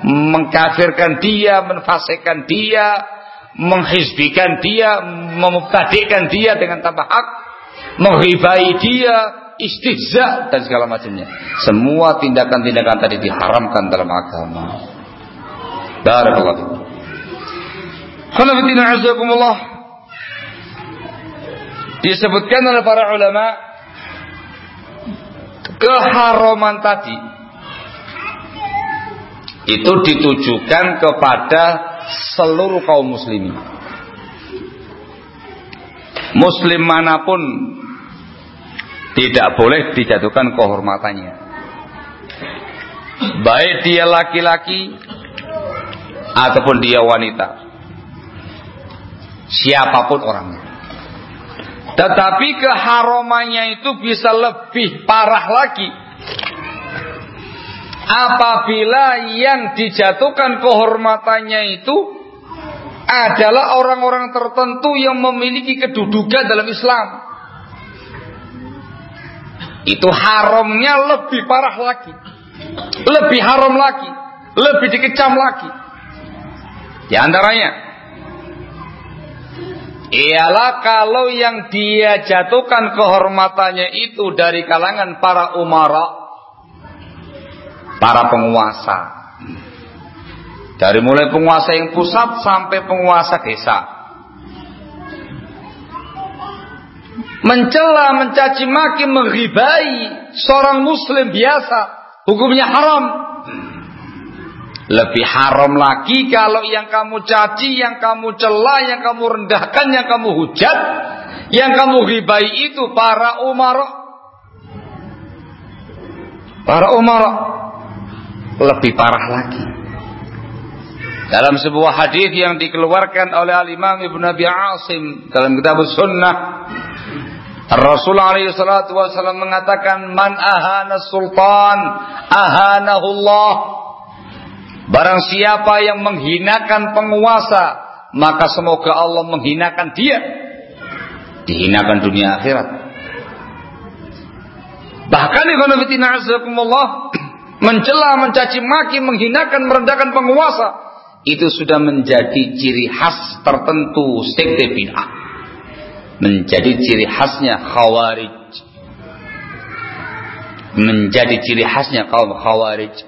Speaker 1: mengkafirkan dia, menfasikkan dia, menghizbikan dia, memubtadikan dia dengan tanpa hak, menghibai dia, istihza dan segala macamnya. Semua tindakan-tindakan tadi diharamkan dalam agama. Barakallahu fikum. Khalafatina azakumullah. disebutkan oleh para ulama keharuman tadi itu ditujukan kepada seluruh kaum muslimin. Muslim mana pun tidak boleh dijatuhkan kehormatannya. Baik dia laki-laki ataupun dia wanita. Siapa pun orangnya. Tetapi keharumannya itu bisa lebih parah lagi. Apabila yang dijatuhkan kehormatannya itu adalah orang-orang tertentu yang memiliki kedudukan dalam Islam. Itu haramnya lebih parah lagi. Lebih haram lagi. Lebih dikecam lagi. Di antaranya ialah kalau yang dia jatuhkan kehormatannya itu dari kalangan para umara, para penguasa. Dari mulai penguasa yang pusat sampai penguasa desa. Mencela, mencaci maki, menghibai seorang muslim biasa, hukumnya haram. Lebih haram lagi kalau yang kamu caci, yang kamu cela, yang kamu rendahkan, yang kamu hujat, yang kamu ribai itu para umar. Para umar lebih parah lagi. Dalam sebuah hadis yang dikeluarkan oleh Al-Imam Ibnu Abi Asim dalam kitab Sunnah Rasulullah alaihi salatu wasallam mengatakan man ahana sultan ahanahullah Barang siapa yang menghinakan penguasa, maka semoga Allah menghinakan dia. Dihinakan dunia akhirat. Bahkan ikhwanafitina azakumullah mencela, mencaci maki, menghinakan, merendahkan penguasa itu sudah menjadi ciri khas tertentu sekte bid'ah. Menjadi ciri khasnya khawarij. Menjadi ciri khasnya kaum khawarij. [clears throat]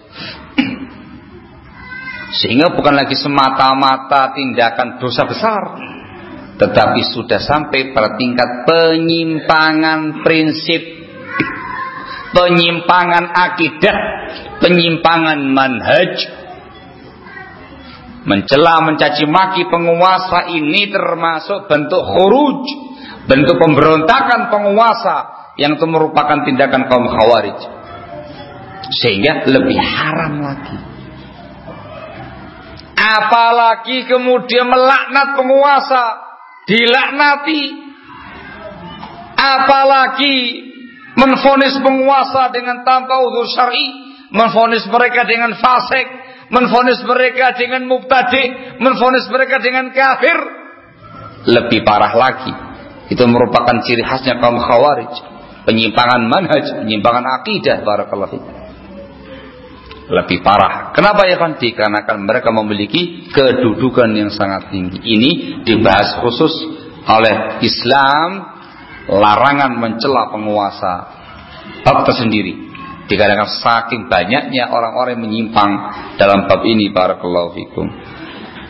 Speaker 1: Sehingga bukan lagi semata-mata tindakan dosa besar, tetapi sudah sampai pada tingkat penyimpangan prinsip, penyimpangan akidah, penyimpangan manhaj. Mencela, mencaci maki penguasa ini termasuk bentuk khuruj, bentuk pemberontakan penguasa yang itu merupakan tindakan kaum khawarij. Sehingga lebih haram lagi Apalagi kemudian melaknat penguasa, dilaknati. Apalagi menfonis penguasa dengan tanpa udur syar'i, menfonis mereka dengan fasik, menfonis mereka dengan mubtadi, menfonis mereka dengan kafir. Lebih parah lagi, itu merupakan ciri khasnya kaum khawarij, penyimpangan manhaj, penyimpangan akidah barakallahu fikum lebih parah. Kenapa ya kan? Dikarenakan mereka memiliki kedudukan yang sangat tinggi. Ini dibahas khusus oleh Islam larangan mencela penguasa. Bab tersendiri. Dikarenakan saking banyaknya orang-orang yang menyimpang dalam bab ini barakallahu fikum.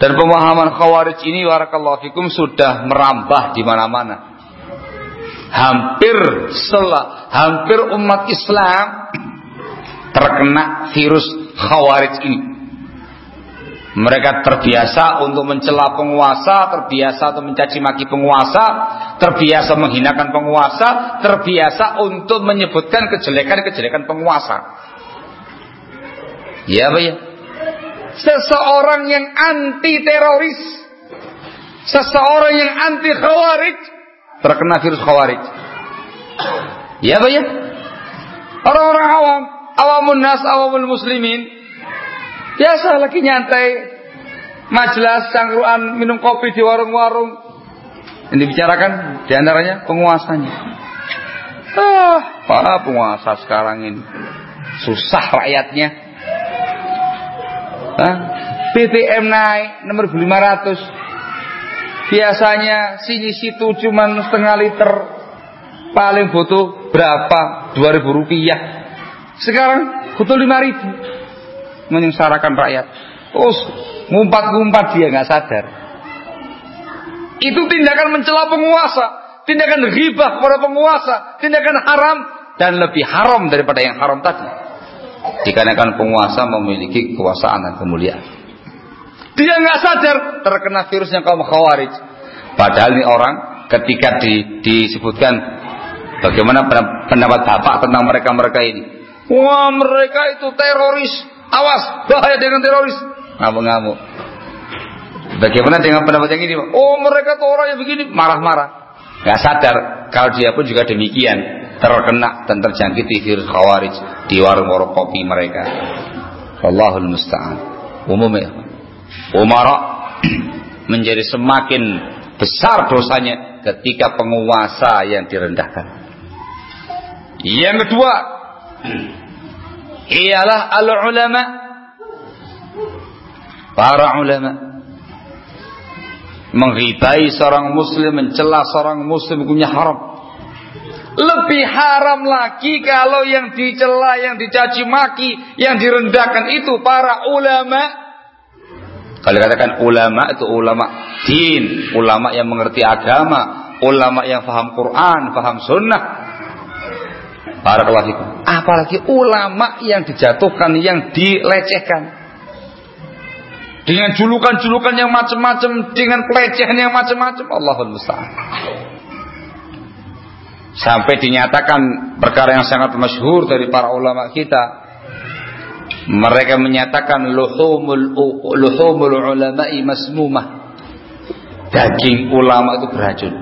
Speaker 1: Dan pemahaman khawarij ini barakallahu fikum sudah merambah di mana-mana. Hampir selah, hampir umat Islam terkena virus khawarij ini. Mereka terbiasa untuk mencela penguasa, terbiasa untuk mencaci maki penguasa, terbiasa menghinakan penguasa, terbiasa untuk menyebutkan kejelekan-kejelekan penguasa. Ya, Pak ya. Seseorang yang anti teroris, seseorang yang anti khawarij terkena virus khawarij. Ya, Pak ya. Orang-orang awam awamun nas awamul muslimin biasa lagi nyantai. Majelis cangkruan minum kopi di warung-warung. Yang dibicarakan di antaranya penguasanya. Ah para penguasa sekarang ini. Susah rakyatnya. Ah, BBM naik nomor 500 biasanya sini situ cuman setengah liter. Paling butuh berapa? 2000 rupiah. Sekarang butuh lima ribu menyengsarakan rakyat. Terus ngumpat-ngumpat dia nggak sadar. Itu tindakan mencela penguasa. tindakan ribah kepada penguasa, tindakan haram dan lebih haram daripada yang haram tadi. Dikarenakan penguasa memiliki kekuasaan dan kemuliaan. Dia nggak sadar terkena virusnya kaum khawarij. Padahal ini orang ketika di, disebutkan bagaimana pendapat bapak tentang mereka-mereka ini. Wah mereka itu teroris. Awas bahaya dengan teroris. Ngamuk-ngamuk. Bagaimana dengan pendapat yang ini? Oh mereka tuh orang yang begini marah-marah. Gak sadar kalau dia pun juga demikian terkena dan terjangkiti virus khawarij di warung-warung kopi mereka. Allahul musta'an. Umumnya Umara [clears throat] menjadi semakin besar dosanya ketika penguasa yang direndahkan. Yang kedua [clears throat] ialah al-ulama para ulama menghibai seorang muslim, mencela seorang muslim hukumnya haram. Lebih haram lagi kalau yang dicela, yang dicaci maki, yang direndahkan itu para ulama. Kalau dikatakan ulama itu ulama din, ulama yang mengerti agama, ulama yang faham Quran, faham sunnah. Para Apalagi ulama yang dijatuhkan, yang dilecehkan dengan julukan-julukan yang macam-macam, dengan pelecehan yang macam-macam, Allahul musta'an. Sampai dinyatakan perkara yang sangat masyhur dari para ulama kita. Mereka menyatakan luhumul luhumul ulama'i masmumah. Daging ulama itu beracun.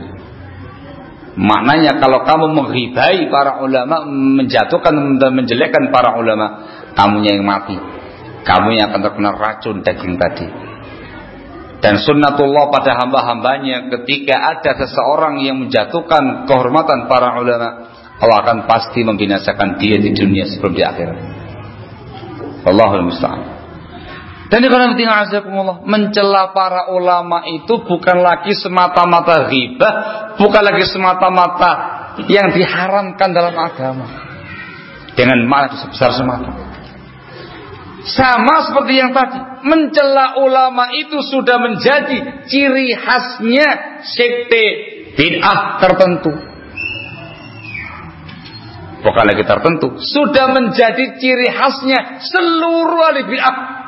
Speaker 1: Maknanya kalau kamu menghibai para ulama, menjatuhkan dan menjelekkan para ulama, kamunya yang mati kamu yang akan terkena racun daging tadi. Dan sunnatullah pada hamba-hambanya ketika ada seseorang yang menjatuhkan kehormatan para ulama, Allah akan pasti membinasakan dia di dunia sebelum di akhirat. Allahul musta'an. Dan mencela para ulama itu bukan lagi semata-mata ghibah, bukan lagi semata-mata yang diharamkan dalam agama. Dengan mana sebesar semata. Sama seperti yang tadi, mencela ulama itu sudah menjadi ciri khasnya sekte bid'ah tertentu. Bukan lagi tertentu, sudah menjadi ciri khasnya seluruh ahli bid'ah.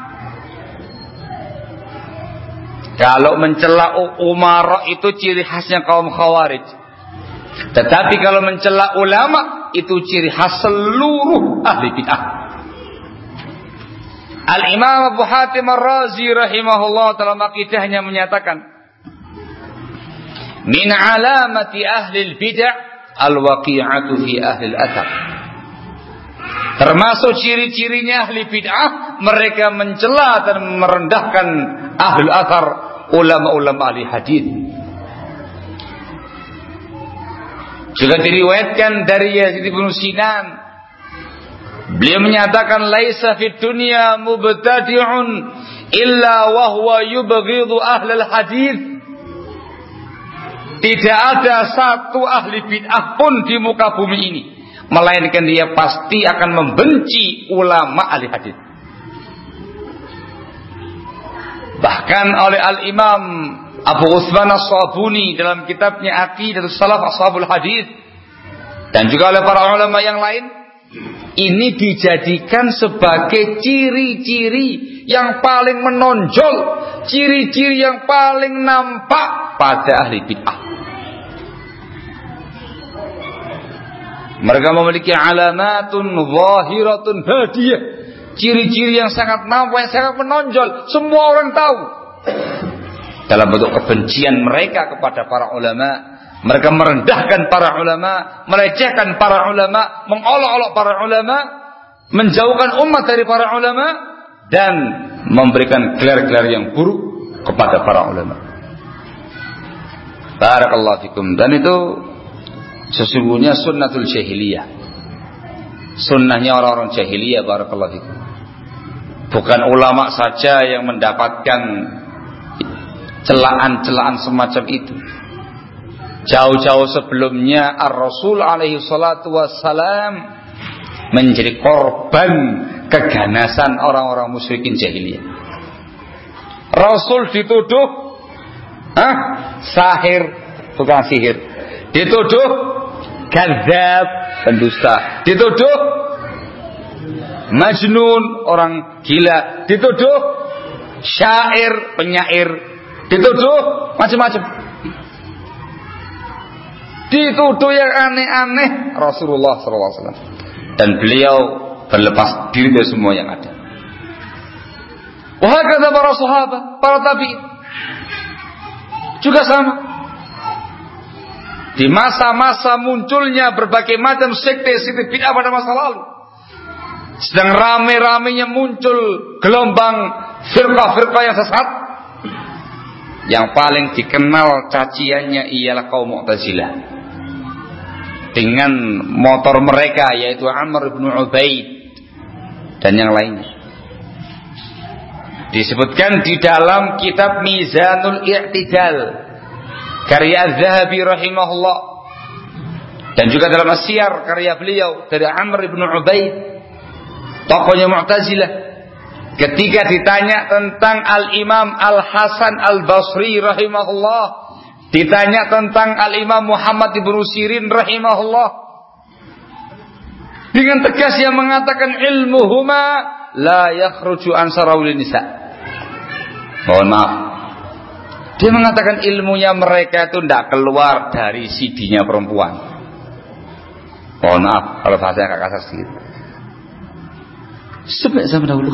Speaker 1: Kalau mencela umara itu ciri khasnya kaum khawarij. Tetapi kalau mencela ulama itu ciri khas seluruh ahli bid'ah. Al-Imam Abu Hatim Ar-Razi rahimahullah dalam akidahnya menyatakan Min alamati ahli al-bid'ah al-waqi'atu fi ahli al-athar Termasuk ciri-cirinya ahli bid'ah mereka mencela dan merendahkan ahli athar ulama-ulama ahli hadis. Juga diriwayatkan dari Yazid bin Sinan Beliau menyatakan laisa fid dunya mubtadi'un illa wa huwa yubghidu ahlal hadis. Tidak ada satu ahli bid'ah pun di muka bumi ini melainkan dia pasti akan membenci ulama ahli hadis. Bahkan oleh Al-Imam Abu Utsman As-Sabuni dalam kitabnya Aqidah Salaf Ashabul Hadis dan juga oleh para ulama yang lain ini dijadikan sebagai ciri-ciri yang paling menonjol, ciri-ciri yang paling nampak pada ahli bid'ah. Mereka memiliki alamatun zahiratun hadiah. Ciri-ciri yang sangat nampak, yang sangat menonjol. Semua orang tahu. Dalam bentuk kebencian mereka kepada para ulama mereka merendahkan para ulama, melecehkan para ulama, mengolok-olok para ulama, menjauhkan umat dari para ulama dan memberikan gelar-gelar yang buruk kepada para ulama. Barakallahu fikum. Dan itu sesungguhnya sunnatul jahiliyah. Sunnahnya orang-orang jahiliyah barakallahu fikum. Bukan ulama saja yang mendapatkan celaan-celaan semacam itu Jauh-jauh sebelumnya Ar-Rasul alaihi salatu wassalam menjadi korban keganasan orang-orang musyrikin jahiliyah. Rasul dituduh ah, sahir, bukan sihir. dituduh kadzab, pendusta, dituduh. Majnun, orang gila, dituduh. Syair, penyair, dituduh. Macam-macam. Dituduh yang aneh-aneh. Rasulullah SAW. Dan beliau berlepas diri dari semua yang ada. Wahai para sahabat, para tabi juga sama. Di masa-masa munculnya berbagai macam sekte-sekte bid'ah pada masa lalu. Sedang rame-ramenya muncul gelombang firqah-firqah yang sesat. Yang paling dikenal caciannya ialah kaum Mu'tazilah. Dengan motor mereka yaitu Amr bin Ubaid dan yang lainnya. Disebutkan di dalam kitab Mizanul I'tidal karya Zahabi rahimahullah. Dan juga dalam Asyar karya beliau dari Amr ibn Ubaid. Tokohnya Mu'tazilah. Ketika ditanya tentang Al-Imam Al-Hasan Al-Basri rahimahullah. Ditanya tentang Al-Imam Muhammad ibn Sirin rahimahullah. Dengan tegas yang mengatakan ilmuhuma la yakhruju an nisa. Mohon maaf dia mengatakan ilmunya mereka itu tidak keluar dari sidinya perempuan. Mohon maaf kalau bahasanya agak kasar sedikit. Sampai zaman dahulu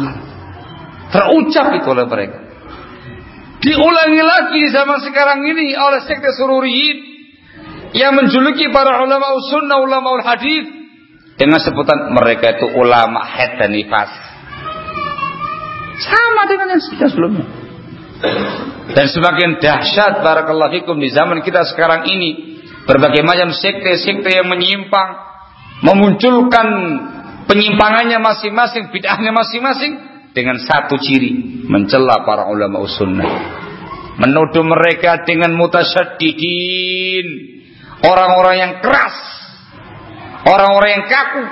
Speaker 1: Terucap itu oleh mereka. Diulangi lagi zaman sekarang ini oleh sekte sururiyin yang menjuluki para ulama sunnah, ulama hadis dengan sebutan mereka itu ulama head dan nifas. Sama dengan yang sebelumnya. Dan semakin dahsyat barakallahu fikum di zaman kita sekarang ini berbagai macam sekte-sekte yang menyimpang memunculkan penyimpangannya masing-masing, bid'ahnya masing-masing dengan satu ciri, mencela para ulama sunnah. Menuduh mereka dengan mutasyadidin, orang-orang yang keras, orang-orang yang kaku.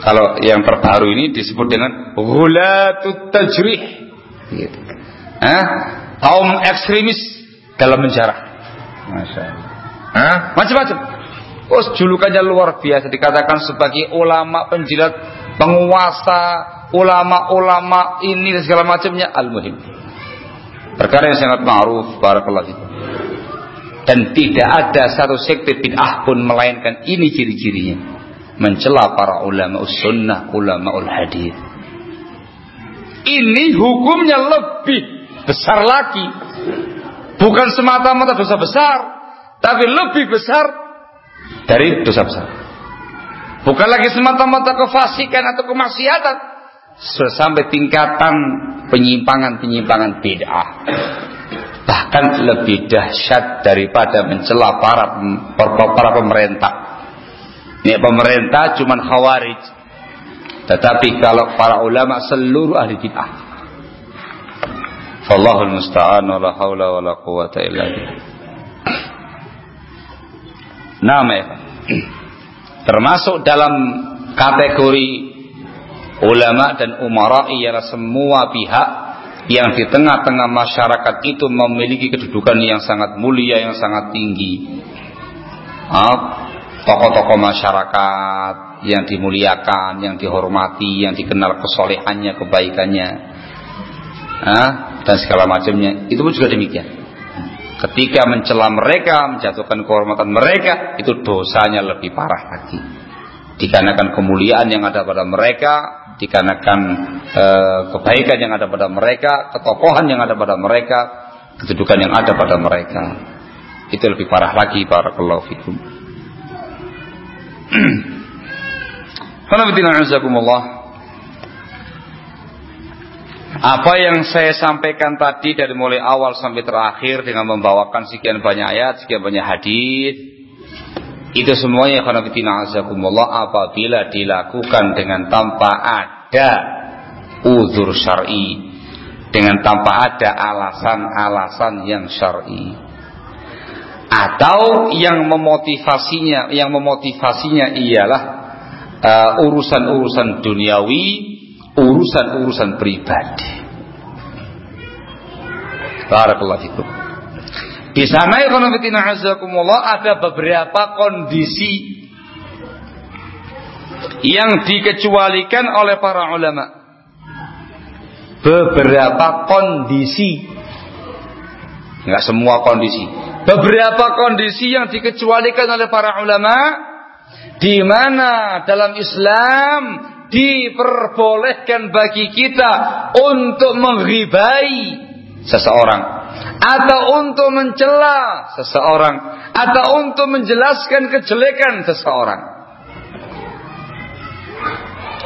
Speaker 1: Kalau yang terbaru ini disebut dengan hulatut tajrih Gitu. Hah? Kaum ekstremis dalam menjarah. Masya Allah. Macam-macam. Oh, julukannya luar biasa dikatakan sebagai ulama penjilat, penguasa, ulama-ulama ini dan segala macamnya al-muhim. Perkara yang sangat ma'ruf barakallahu fikum. Dan tidak ada satu sekte bid'ah pun melainkan ini ciri-cirinya. Mencela para ulama sunnah, ulama ul hadis ini hukumnya lebih besar lagi. Bukan semata-mata dosa besar, tapi lebih besar dari dosa besar. Bukan lagi semata-mata kefasikan atau kemaksiatan, sudah sampai tingkatan penyimpangan-penyimpangan bid'ah. Bahkan lebih dahsyat daripada mencela para para pemerintah. Ini pemerintah cuman khawarij, tetapi kalau para ulama seluruh ahli bid'ah. Fallahul musta'an wa la haula wa la quwata illa billah. Nama ya. Termasuk dalam kategori ulama dan umara ialah semua pihak yang di tengah-tengah masyarakat itu memiliki kedudukan yang sangat mulia, yang sangat tinggi. Tokoh-tokoh masyarakat, yang dimuliakan, yang dihormati, yang dikenal kesolehannya, kebaikannya, ah, dan segala macamnya. Itu pun juga demikian. Ketika mencela mereka, menjatuhkan kehormatan mereka, itu dosanya lebih parah lagi. Dikarenakan kemuliaan yang ada pada mereka, dikarenakan e, kebaikan yang ada pada mereka, ketokohan yang ada pada mereka, kedudukan yang ada pada mereka. Itu lebih parah lagi para fikum. [clears throat] Apa yang saya sampaikan tadi dari mulai awal sampai terakhir dengan membawakan sekian banyak ayat, sekian banyak hadis, itu semuanya khanafitina azakumullah apabila dilakukan dengan tanpa ada uzur syar'i, dengan tanpa ada alasan-alasan yang syar'i. Atau yang memotivasinya, yang memotivasinya ialah Uh, urusan-urusan uh, duniawi, urusan-urusan pribadi. Barakallahu fikum. Di sana ada beberapa kondisi yang dikecualikan oleh para ulama. Beberapa kondisi. Enggak semua kondisi. Beberapa kondisi yang dikecualikan oleh para ulama di mana dalam Islam diperbolehkan bagi kita untuk menghibai seseorang atau untuk mencela seseorang atau untuk menjelaskan kejelekan seseorang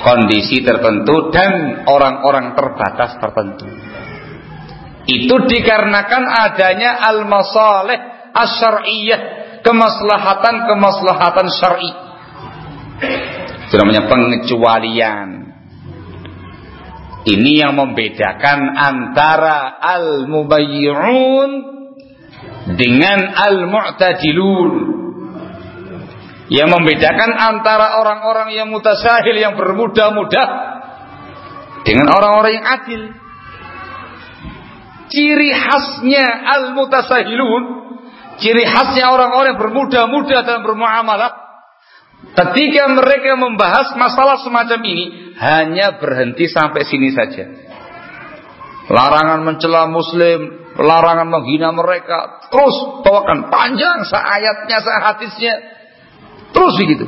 Speaker 1: kondisi tertentu dan orang-orang terbatas tertentu. Itu dikarenakan adanya al-masalih asyariyah, kemaslahatan-kemaslahatan syar'i. Itu namanya pengecualian. Ini yang membedakan antara al-mubayyi'un dengan al-mu'tadilun yang membedakan antara orang-orang yang mutasahil yang bermudah-mudah dengan orang-orang yang adil. Ciri khasnya al-mutasahilun, ciri khasnya orang-orang yang bermudah-mudah dalam bermuamalah, ketika mereka membahas masalah semacam ini hanya berhenti sampai sini saja. Larangan mencela muslim, larangan menghina mereka, terus bawakan panjang seayatnya, sehadisnya, Terus begitu.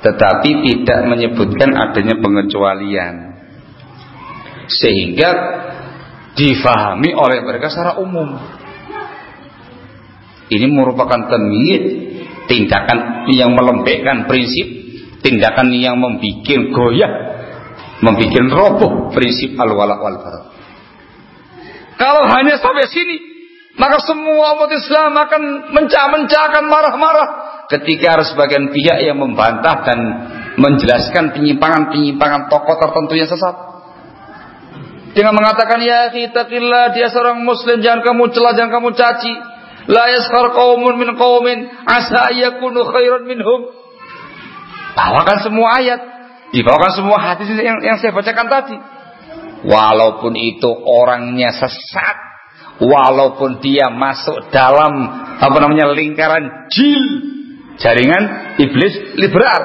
Speaker 1: Tetapi tidak menyebutkan adanya pengecualian. Sehingga difahami oleh mereka secara umum. Ini merupakan temit tindakan yang melembekkan prinsip, tindakan yang membuat goyah, membuat roboh prinsip al-wala wal Kalau hanya sampai sini, maka semua umat Islam akan mencah-mencah, akan marah-marah, ketika harus sebagian pihak yang membantah dan menjelaskan penyimpangan-penyimpangan tokoh tertentu yang sesat. Dengan mengatakan ya kita kira dia seorang muslim jangan kamu celah jangan kamu caci. La yaskhar qaumun min qaumin asa yakunu khairan minhum. Bawakan semua ayat, dibawakan semua hadis yang, yang saya bacakan tadi. Walaupun itu orangnya sesat, walaupun dia masuk dalam apa namanya lingkaran jil jaringan iblis liberal.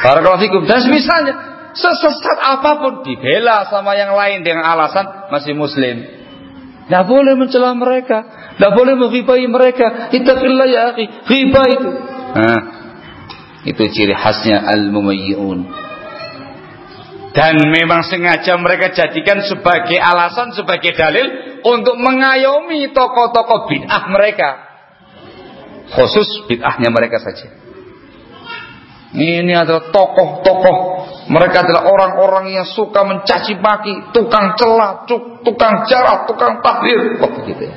Speaker 1: Barakallahu fikum. Dan misalnya sesat apa pun dibela sama yang lain dengan alasan masih muslim. Tidak boleh mencela mereka, tidak boleh menghibai mereka. Ittaqillah ya akhi, ghibah itu. Nah, itu ciri khasnya al-mumayyi'un. Dan memang sengaja mereka jadikan sebagai alasan, sebagai dalil untuk mengayomi tokoh-tokoh bid'ah mereka. Khusus bid'ahnya mereka saja. Ini adalah tokoh-tokoh. Mereka adalah orang-orang yang suka mencaci maki, tukang celah, tukang jarah, tukang takdir. Oh, begitu ya.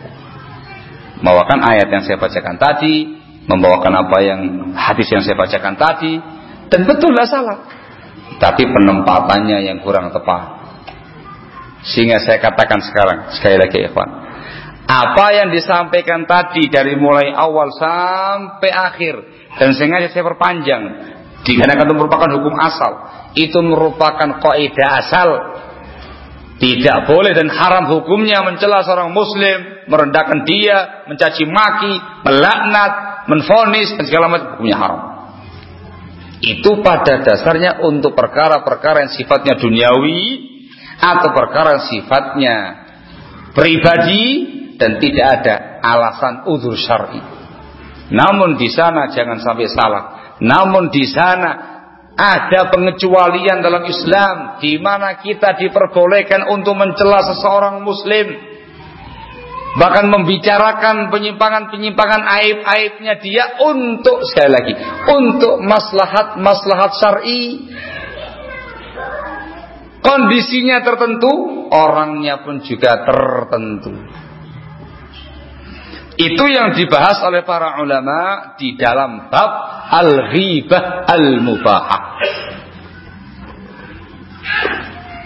Speaker 1: Membawakan ayat yang saya bacakan tadi, membawakan apa yang hadis yang saya bacakan tadi, dan betul lah salah. Tapi penempatannya yang kurang tepat. Sehingga saya katakan sekarang, sekali lagi ikhwan, apa yang disampaikan tadi dari mulai awal sampai akhir dan sengaja saya perpanjang dikarenakan itu merupakan hukum asal itu merupakan kaidah asal tidak boleh dan haram hukumnya mencela seorang muslim merendahkan dia mencaci maki melaknat menfonis dan segala macam hukumnya haram itu pada dasarnya untuk perkara-perkara yang sifatnya duniawi atau perkara yang sifatnya pribadi dan tidak ada alasan udur syar'i. Namun di sana jangan sampai salah. Namun di sana ada pengecualian dalam Islam. Di mana kita diperbolehkan untuk mencela seseorang muslim. Bahkan membicarakan penyimpangan-penyimpangan aib-aibnya dia untuk sekali lagi untuk maslahat-maslahat syar'i. Kondisinya tertentu orangnya pun juga tertentu itu yang dibahas oleh para ulama di dalam bab al-ghibah al-mubahah.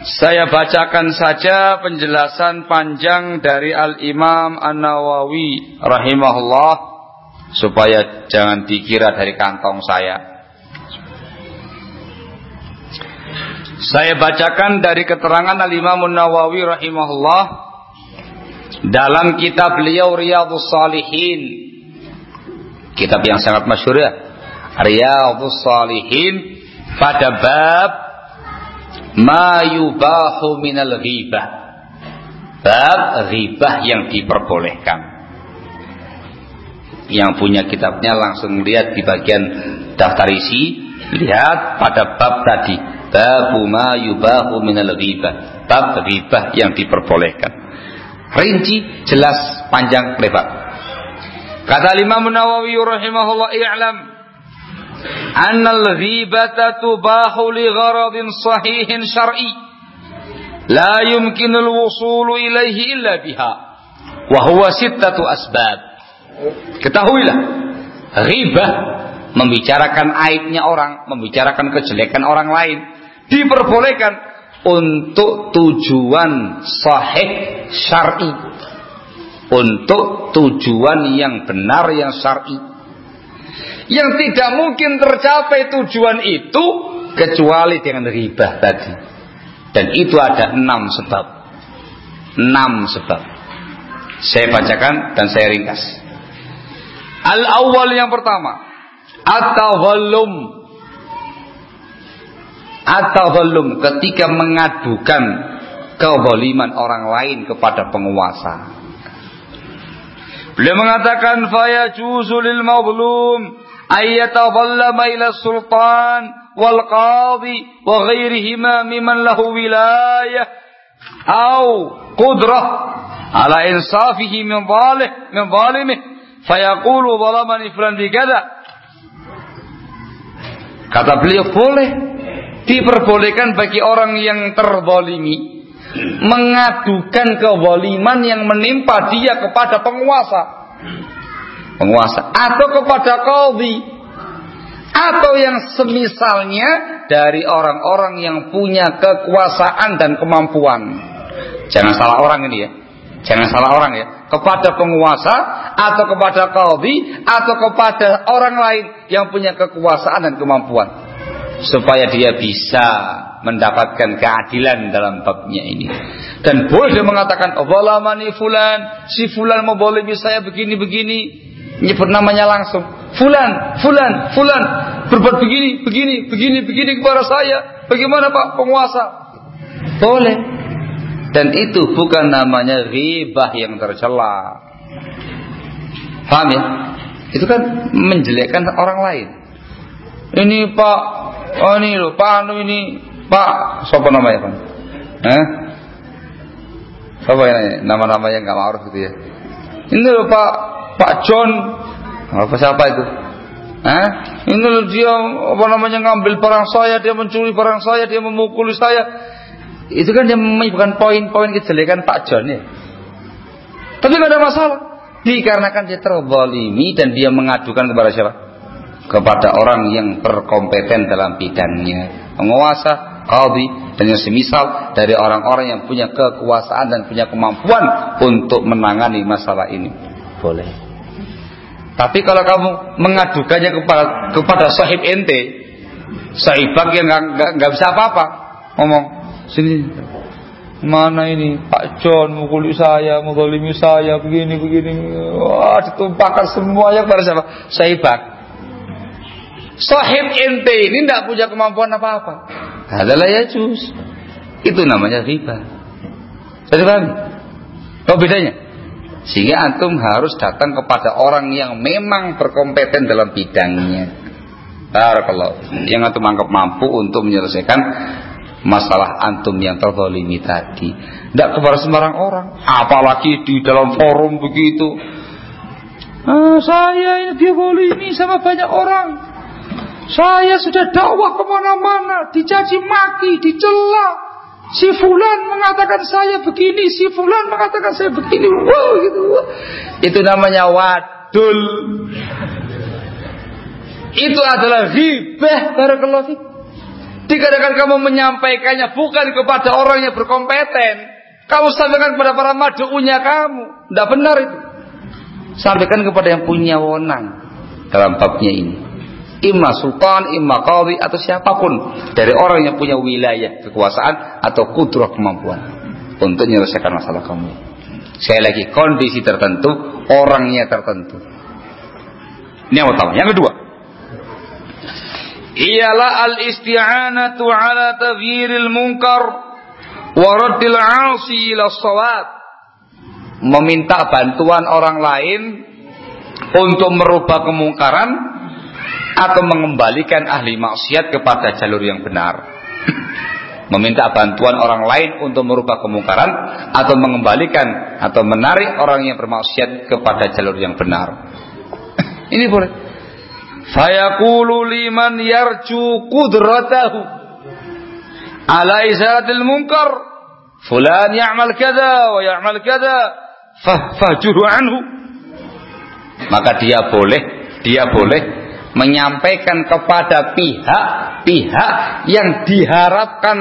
Speaker 1: Saya bacakan saja penjelasan panjang dari Al-Imam An-Nawawi rahimahullah supaya jangan dikira dari kantong saya. Saya bacakan dari keterangan Al-Imam An-Nawawi rahimahullah dalam kitab beliau Riyadhus Salihin. Kitab yang sangat masyhur ya. Riyadhus Salihin. Pada bab ma yubahu minal ghibah. Bab ghibah yang diperbolehkan. Yang punya kitabnya langsung lihat di bagian daftar isi. Lihat pada bab tadi. Bab ma yubahu minal ghibah. Bab ghibah yang diperbolehkan rinci, jelas, panjang, lebar. Kata Imam Nawawi rahimahullah i'lam anna al-ghibata tubahu li gharadin sahihin syar'i la yumkin al-wusulu ilaihi illa biha wa huwa sittatu asbab. Ketahuilah, ghibah membicarakan aibnya orang, membicarakan kejelekan orang lain diperbolehkan untuk tujuan sahih syar'i. Untuk tujuan yang benar yang syar'i. Yang tidak mungkin tercapai tujuan itu kecuali dengan ribah tadi. Dan itu ada enam sebab. Enam sebab. Saya bacakan dan saya ringkas. Al-awwal yang pertama. At-taghallum atau belum ketika mengadukan kezaliman orang lain kepada penguasa. Beliau mengatakan faya lil mazlum ayyatadhallama ila sultan wal qadi wa ghairihima mimman lahu wilayah au qudrah ala insafihi min zalih min zalimih. Fayaqulu zalamani fulan bi kata beliau boleh diperbolehkan bagi orang yang terzalimi mengadukan kezaliman yang menimpa dia kepada penguasa. Penguasa. Atau kepada qadhi. Atau yang semisalnya dari orang-orang yang punya kekuasaan dan kemampuan. Jangan salah orang ini ya. Jangan salah orang ya. Kepada penguasa atau kepada qadhi atau kepada orang lain yang punya kekuasaan dan kemampuan. Supaya dia bisa mendapatkan keadilan dalam babnya ini. Dan boleh mengatakan, "Zalamani fulan, si fulan mau boleh saya begini-begini." Nyebut namanya langsung. Fulan, fulan, fulan berbuat begini, begini, begini, begini kepada saya. Bagaimana Pak penguasa? Boleh. Dan itu bukan namanya ribah yang tercela. Paham ya? Itu kan menjelekkan orang lain. Ini Pak Oh ini loh, Pak Anu ini, Pak, siapa namanya Pak? Eh? Siapa yang nama-namanya nggak maruf gitu ya? Ini loh Pak, Pak John, apa siapa itu? Eh? Ini loh dia apa namanya ngambil barang saya, dia mencuri barang saya, dia memukuli saya. Itu kan yang bukan poin-poin kejelekan Pak John ya. Tapi nggak ada masalah. Dikarenakan dia terzalimi dan dia mengadukan kepada siapa? kepada orang yang berkompeten dalam bidangnya penguasa, qadhi dan yang semisal dari orang-orang yang punya kekuasaan dan punya kemampuan untuk menangani masalah ini. Boleh. Tapi kalau kamu mengadukannya kepada kepada sahib ente sahibak yang nggak bisa apa-apa. Ngomong sini mana ini? Pak John mukuli saya mengolimi saya begini begini. Wah ditumpahkan semuanya kepada siapa? Sahibak Sahib ente ini tidak punya kemampuan apa-apa. Adalah ya jus. Itu namanya riba. Jadi paham? Oh bedanya? Sehingga antum harus datang kepada orang yang memang berkompeten dalam bidangnya. Barakallahu. Yang antum anggap mampu untuk menyelesaikan masalah antum yang terzalimi tadi. Tidak kepada sembarang orang. Apalagi di dalam forum begitu. Ah, saya ini dia sama banyak orang. Saya sudah dakwah ke mana-mana, dicaci maki, dicela. Si Fulan mengatakan saya begini, si Fulan mengatakan saya begini. Wow, gitu. Itu namanya wadul. Itu adalah ghibah barakallahu Dikatakan kamu menyampaikannya bukan kepada orang yang berkompeten. Kamu sampaikan kepada para madu'unya kamu. Tidak benar itu. Sampaikan kepada yang punya wewenang dalam babnya ini imma sultan, imma qadhi atau siapa pun dari orang yang punya wilayah kekuasaan atau kudrah kemampuan untuk menyelesaikan masalah kamu. Sekali lagi, kondisi tertentu, orangnya tertentu. Ini yang pertama. Yang kedua, ialah al-isti'anatu ala taghyiril munkar wa raddil 'asi ila. Meminta bantuan orang lain untuk merubah kemungkaran atau mengembalikan ahli maksiat kepada jalur yang benar. [clears throat] Meminta bantuan orang lain untuk merubah kemungkaran atau mengembalikan atau menarik orang yang bermaksiat kepada jalur yang benar. [clears throat] Ini boleh. Fayaqulu liman yarju qudratahu. Ala izalatil munkar. Fulan ya'mal kada wa ya'mal kada fahjuru anhu maka dia boleh dia boleh menyampaikan kepada pihak-pihak yang diharapkan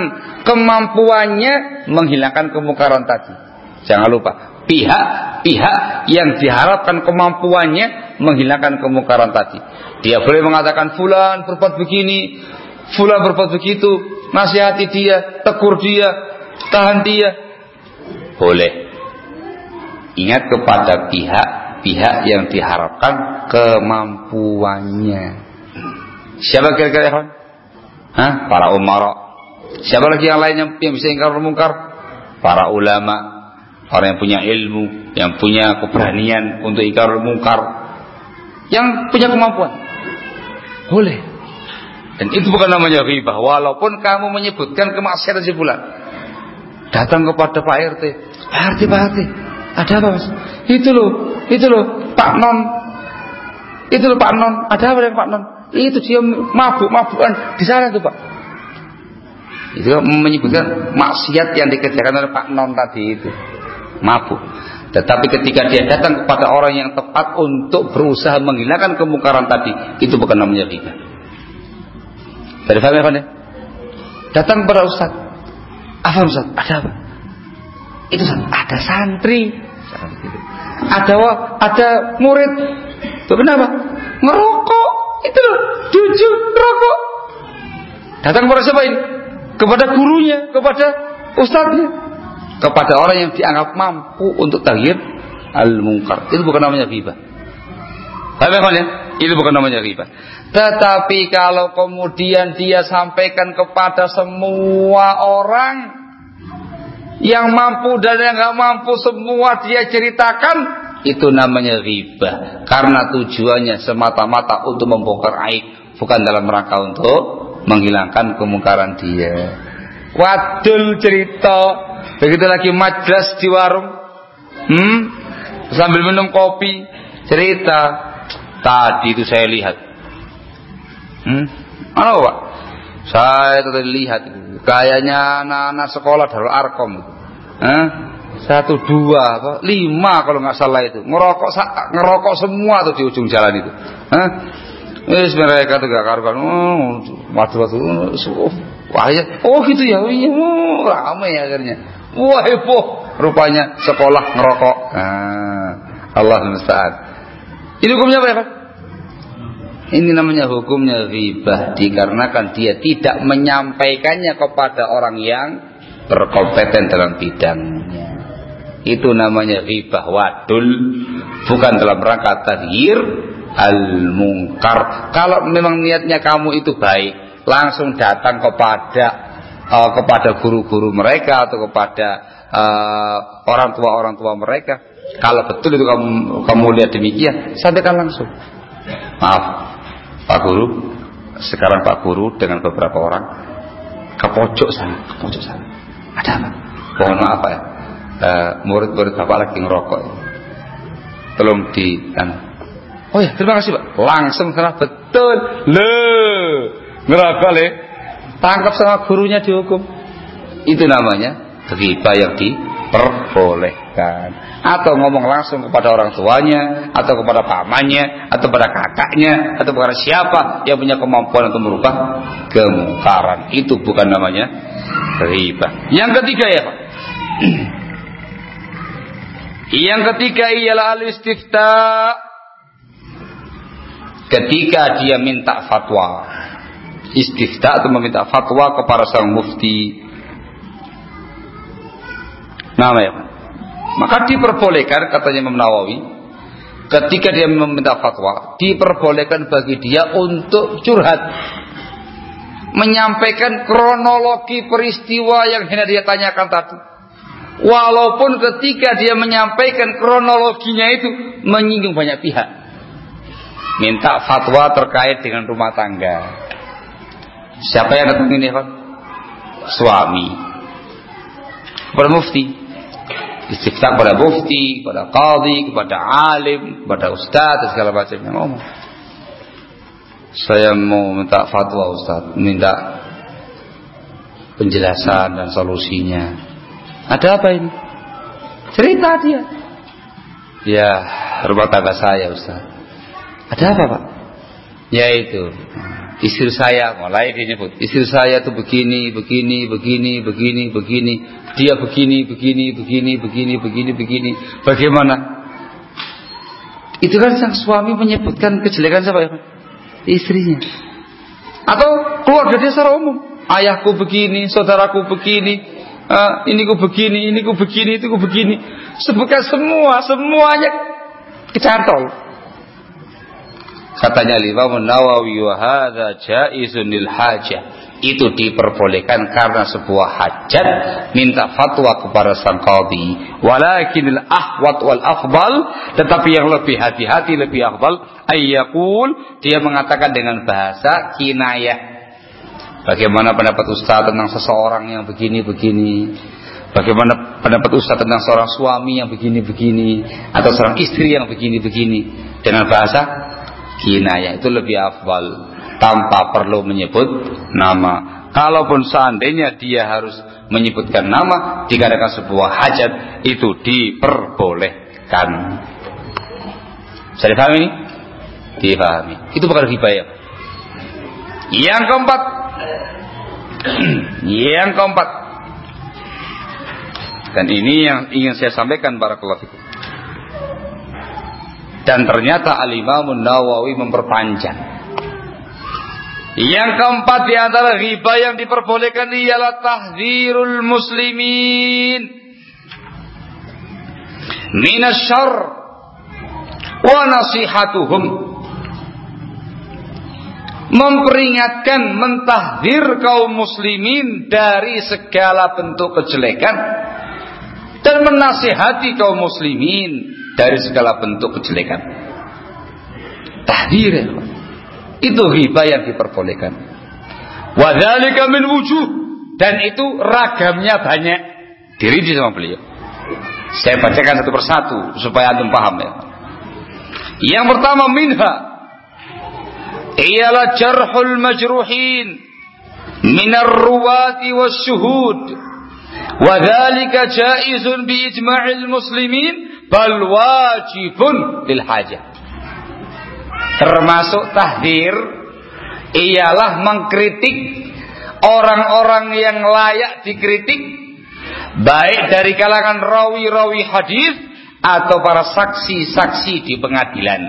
Speaker 1: kemampuannya menghilangkan kemungkaran tadi. Jangan lupa, pihak-pihak yang diharapkan kemampuannya menghilangkan kemungkaran tadi. Dia boleh mengatakan fulan berbuat begini, fulan berbuat begitu, nasihati dia, tegur dia, tahan dia. Boleh. Ingat kepada pihak pihak yang diharapkan kemampuannya. Siapa kira-kira Hah? Para umara. Siapa lagi yang lain yang, yang bisa ingkar mungkar? Para ulama, orang yang punya ilmu, yang punya keberanian untuk ingkar mungkar, yang punya kemampuan. Boleh. Dan itu bukan namanya riba. Walaupun kamu menyebutkan kemaksiatan si bulan. Datang kepada Pak RT. Pak RT, Pak RT. Ada apa mas? Itu loh, itu loh Pak Non. Itu loh Pak Non. Ada apa dengan Pak Non? Itu dia mabuk-mabukan di sana tuh Pak. Itu menyebutkan maksiat yang dikerjakan oleh Pak Non tadi itu. Mabuk. Tetapi ketika dia datang kepada orang yang tepat untuk berusaha menghilangkan kemungkaran tadi, itu bukan namanya riba. Dari paham ya, Datang kepada Ustaz. Apa Ustaz? Ada apa? Itu ada santri ada ada murid. Kenapa? Ngerokok. Itu loh, jujur ngerokok. Datang kepada siapa ini? Kepada gurunya, kepada ustadznya, kepada orang yang dianggap mampu untuk tahir al-mungkar. Itu bukan namanya riba. Paham ya? Itu bukan namanya riba. Tetapi kalau kemudian dia sampaikan kepada semua orang yang mampu dan yang nggak mampu semua dia ceritakan itu namanya riba. Karena tujuannya semata-mata untuk membongkar aib bukan dalam rangka untuk menghilangkan kemungkaran dia. Wadul cerita. Begitu lagi majlas di warung hmm? sambil minum kopi cerita. Tadi itu saya lihat. Hmm? mana pak? Saya tadi lihat itu Kayaknya anak-anak sekolah Darul Arkom. Eh? Satu dua apa? Lima kalau nggak salah itu. Ngerokok ngerokok semua tuh di ujung jalan itu. Eh? Wis mereka tuh gak karuan. Oh, waduh waduh. Wah ya. Oh gitu ya. Oh, iya, oh, ramai akhirnya. Wah heboh. Rupanya sekolah ngerokok. Nah, Allah musta'an. Ini hukumnya apa ya Pak? Ini namanya hukumnya ribah dikarenakan dia tidak menyampaikannya kepada orang yang berkompeten dalam bidangnya. Itu namanya ribah wadul bukan dalam rangka tadhir al-mungkar. Kalau memang niatnya kamu itu baik, langsung datang kepada uh, kepada guru-guru mereka atau kepada uh, orang tua orang tua mereka. Kalau betul itu kamu kamu lihat demikian, sampaikan langsung. Maaf, Pak Guru, sekarang Pak Guru dengan beberapa orang ke pojok sana, ke pojok sana. Ada apa? Mohon maaf ya, uh, murid-murid Bapak lagi ngerokok. Tolong di sana. Oh ya, terima kasih Pak. Langsung sana betul. Le, ngerokok le. Tangkap sama gurunya dihukum. Itu namanya riba yang diperbolehkan. Atau ngomong langsung kepada orang tuanya atau kepada pamannya atau kepada kakaknya atau kepada siapa yang punya kemampuan untuk merubah kemungkaran. Itu bukan namanya riba. Yang ketiga ya Pak. [clears throat] Yang ketiga ialah al-istifta ketika dia minta fatwa. Istifta atau meminta fatwa kepada sang mufti nama ya Maka diperbolehkan katanya Imam Nawawi ketika dia meminta fatwa diperbolehkan bagi dia untuk curhat. Menyampaikan kronologi peristiwa yang hendak dia tanyakan tadi. Walaupun ketika dia menyampaikan kronologinya itu menyinggung banyak pihak. Minta fatwa terkait dengan rumah tangga. Siapa yang datang ini Pak? suami. Kepada mufti istifta kepada mufti, kepada qadhi, kepada alim, kepada ustaz segala macamnya ngomong. Saya mau minta fatwa ustaz, minta penjelasan dan solusinya. Ada apa ini? Cerita dia. Ya, rumah tangga saya ustaz. Ada apa pak? Ya itu istri saya mulai dia nyebut. Istri saya tuh begini begini begini begini begini. Dia begini begini begini begini begini begini. Bagaimana? Itu kan sang suami menyebutkan kejelekan siapa ya? Istrinya. Atau keluarga dia secara umum. Ayahku begini saudaraku begini uh, ini ku begini ini ku begini itu ku begini. Sebutkan semua semuanya kecantol Katanya Imam Nawawi wa hadza jaizun lil hajah. Itu diperbolehkan karena sebuah hajat minta fatwa kepada sang qadhi. Walakinil ahwat wal afdal, tetapi yang lebih hati-hati lebih afdal ayyakul dia mengatakan dengan bahasa kinayah. Bagaimana pendapat Ustaz tentang seseorang yang begini-begini? Bagaimana pendapat Ustaz tentang seorang suami yang begini-begini atau seorang istri yang begini-begini dengan bahasa kinayah itu lebih afdal tanpa perlu menyebut nama. Kalaupun seandainya dia harus menyebutkan nama dikarenakan sebuah hajat itu diperbolehkan. Saya dipahami ini? Dipahami. Itu bukan hibah Yang keempat, [clears throat] yang keempat, dan ini yang ingin saya sampaikan para fikum. Dan ternyata Al-Imam Nawawi memperpanjang. Yang keempat di antara riba yang diperbolehkan ialah tahzirul muslimin. Minasyar wa nasihatuhum. Memperingatkan mentahdir kaum muslimin dari segala bentuk kejelekan. Dan menasihati kaum muslimin dari segala bentuk kejelekan. Tahdir. Itu riba yang diperbolehkan. Wadzalika min wujuh dan itu ragamnya banyak. Dirinci sama beliau. Saya bacakan satu persatu supaya antum paham ya. Yang pertama minha ialah jarhul majruhin minar ruwati wasyuhud. Wadzalika jaizun bi ijma'il muslimin bal wajibun lil hajah. Termasuk tahdir ialah mengkritik orang-orang yang layak dikritik baik dari kalangan rawi-rawi hadis atau para saksi-saksi di pengadilan.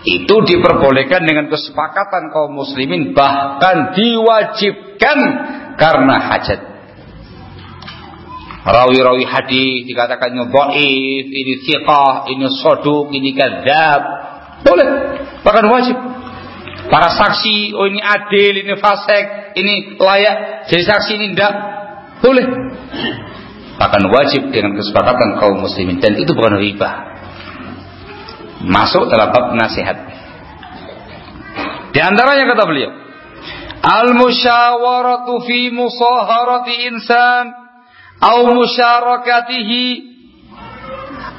Speaker 1: Itu diperbolehkan dengan kesepakatan kaum muslimin bahkan diwajibkan karena hajat rawi-rawi hadis dikatakan ini dhaif, ini thiqah, ini soduk, ini kadzab. Boleh, bahkan wajib. Para saksi, oh ini adil, ini fasek, ini layak jadi saksi ini tidak. Boleh. Bahkan wajib dengan kesepakatan kaum muslimin dan itu bukan riba. Masuk dalam bab nasihat. Di antaranya kata beliau, Al-musyawaratu fi musaharati insan au musyarakatihi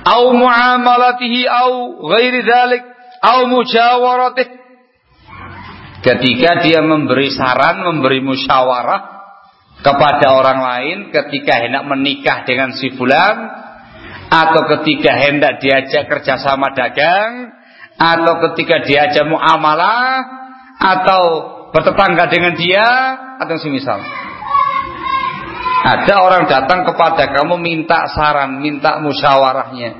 Speaker 1: au muamalatihi au ghairi dhalik au mujawaratih. Ketika dia memberi saran memberi musyawarah kepada orang lain ketika hendak menikah dengan si fulan atau ketika hendak diajak kerjasama dagang atau ketika diajak muamalah atau bertetangga dengan dia atau semisal. Ada orang datang kepada kamu minta saran, minta musyawarahnya.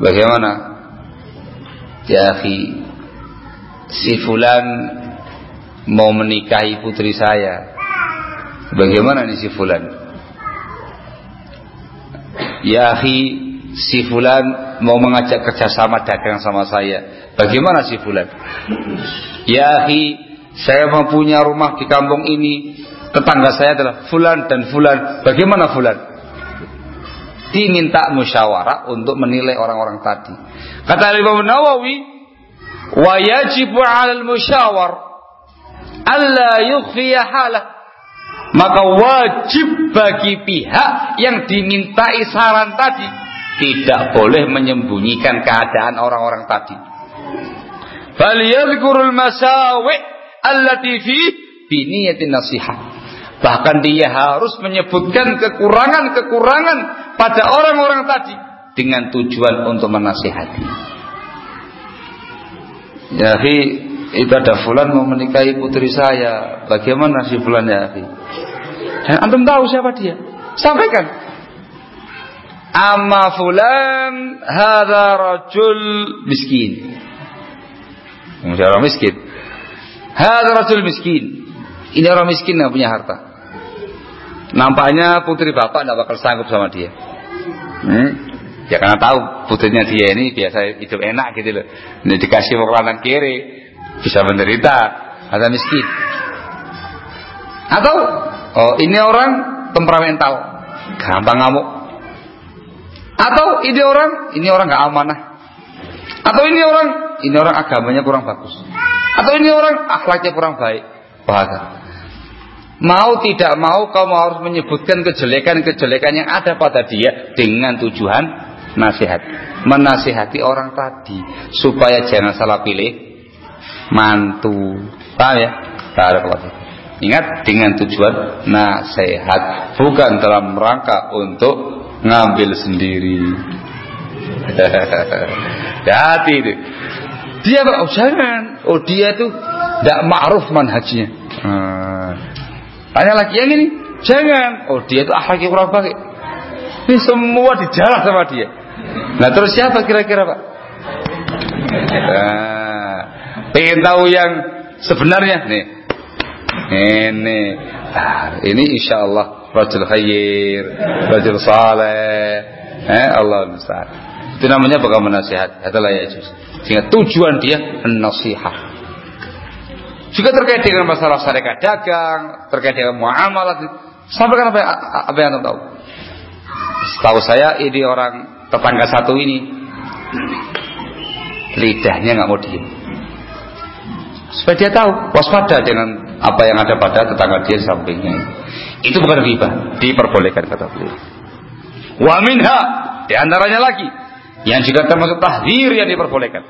Speaker 1: Bagaimana? Ya si fulan mau menikahi putri saya. Bagaimana nih si fulan? Ya si fulan mau mengajak kerjasama dagang sama saya. Bagaimana si fulan? Ya akhi, saya mempunyai rumah di kampung ini. Tetangga saya adalah fulan dan fulan. Bagaimana fulan? Diminta musyawarah untuk menilai orang-orang tadi. Kata Imam Nawawi, wa yajibu 'alal musyawar alla yukhfiya maka wajib bagi pihak yang dimintai saran tadi tidak boleh menyembunyikan keadaan orang-orang tadi. Bal yadhkurul masawi' allati fi biniyatin nasihat. Bahkan dia harus menyebutkan kekurangan-kekurangan pada orang-orang tadi dengan tujuan untuk menasihati. Ya, itu ada fulan mau menikahi putri saya. Bagaimana si fulan ya, dan antum tahu siapa dia. Sampaikan. Amma fulan hadza rajul miskin. Ini orang miskin. Hadza rajul miskin. Ini orang miskin yang punya harta. Nampaknya putri bapak tidak bakal sanggup sama dia. Hmm? Ya karena tahu putrinya dia ini biasa hidup enak gitu loh. Ini dikasih mau kanan kiri bisa menderita ada miskin. Atau Oh, ini orang temperamental, gampang ngamuk. Atau ini orang, ini orang nggak amanah. Atau ini orang, ini orang agamanya kurang bagus. Atau ini orang akhlaknya kurang baik. Bahasa. Mau tidak mau kamu harus menyebutkan kejelekan-kejelekan yang ada pada dia dengan tujuan nasihat. Menasihati orang tadi supaya jangan salah pilih mantu. Paham ya? Barakallahu Ingat dengan tujuan nasihat, bukan dalam rangka untuk ngambil sendiri. [laughs] Hati itu. Dia oh jangan, oh dia itu tidak ma'ruf manhajnya. Hmm. Tanya lagi yang ini, jangan, oh dia itu akhlaknya kurang baik. Ini semua dijarah sama dia. Nah terus siapa kira-kira pak? Nah, pengen tahu yang sebenarnya nih ini ah, ini insya Allah rajul khair, rajul saleh. Eh, Allah musta'an. Itu namanya bukan menasihat, adalah ya Sehingga tujuan dia nasihat. Juga terkait dengan masalah syarikat dagang, terkait dengan muamalah. Sampaikan apa, apa yang anda tahu. Setahu saya ini orang tetangga satu ini lidahnya nggak mau diem. Supaya dia tahu waspada dengan apa yang ada pada tetangga dia di sampingnya. Itu bukan riba, diperbolehkan kata beliau. Wa minha di antaranya lagi yang juga termasuk tahdir yang diperbolehkan.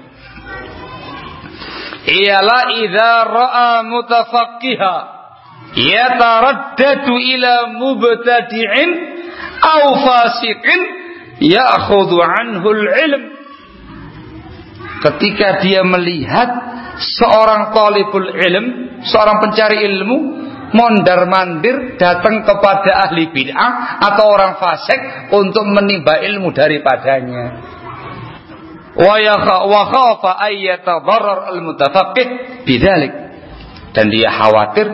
Speaker 1: Ialah idza ra'a mutafaqqiha yataraddadu ila mubtadi'in aw fasiqin ya'khudhu anhu al-ilm. Ketika dia melihat seorang talibul ilm, seorang pencari ilmu, mondar mandir datang kepada ahli bid'ah atau orang fasik untuk menimba ilmu daripadanya. Wa ayyatadarrar al-mutafaqqih. Dan dia khawatir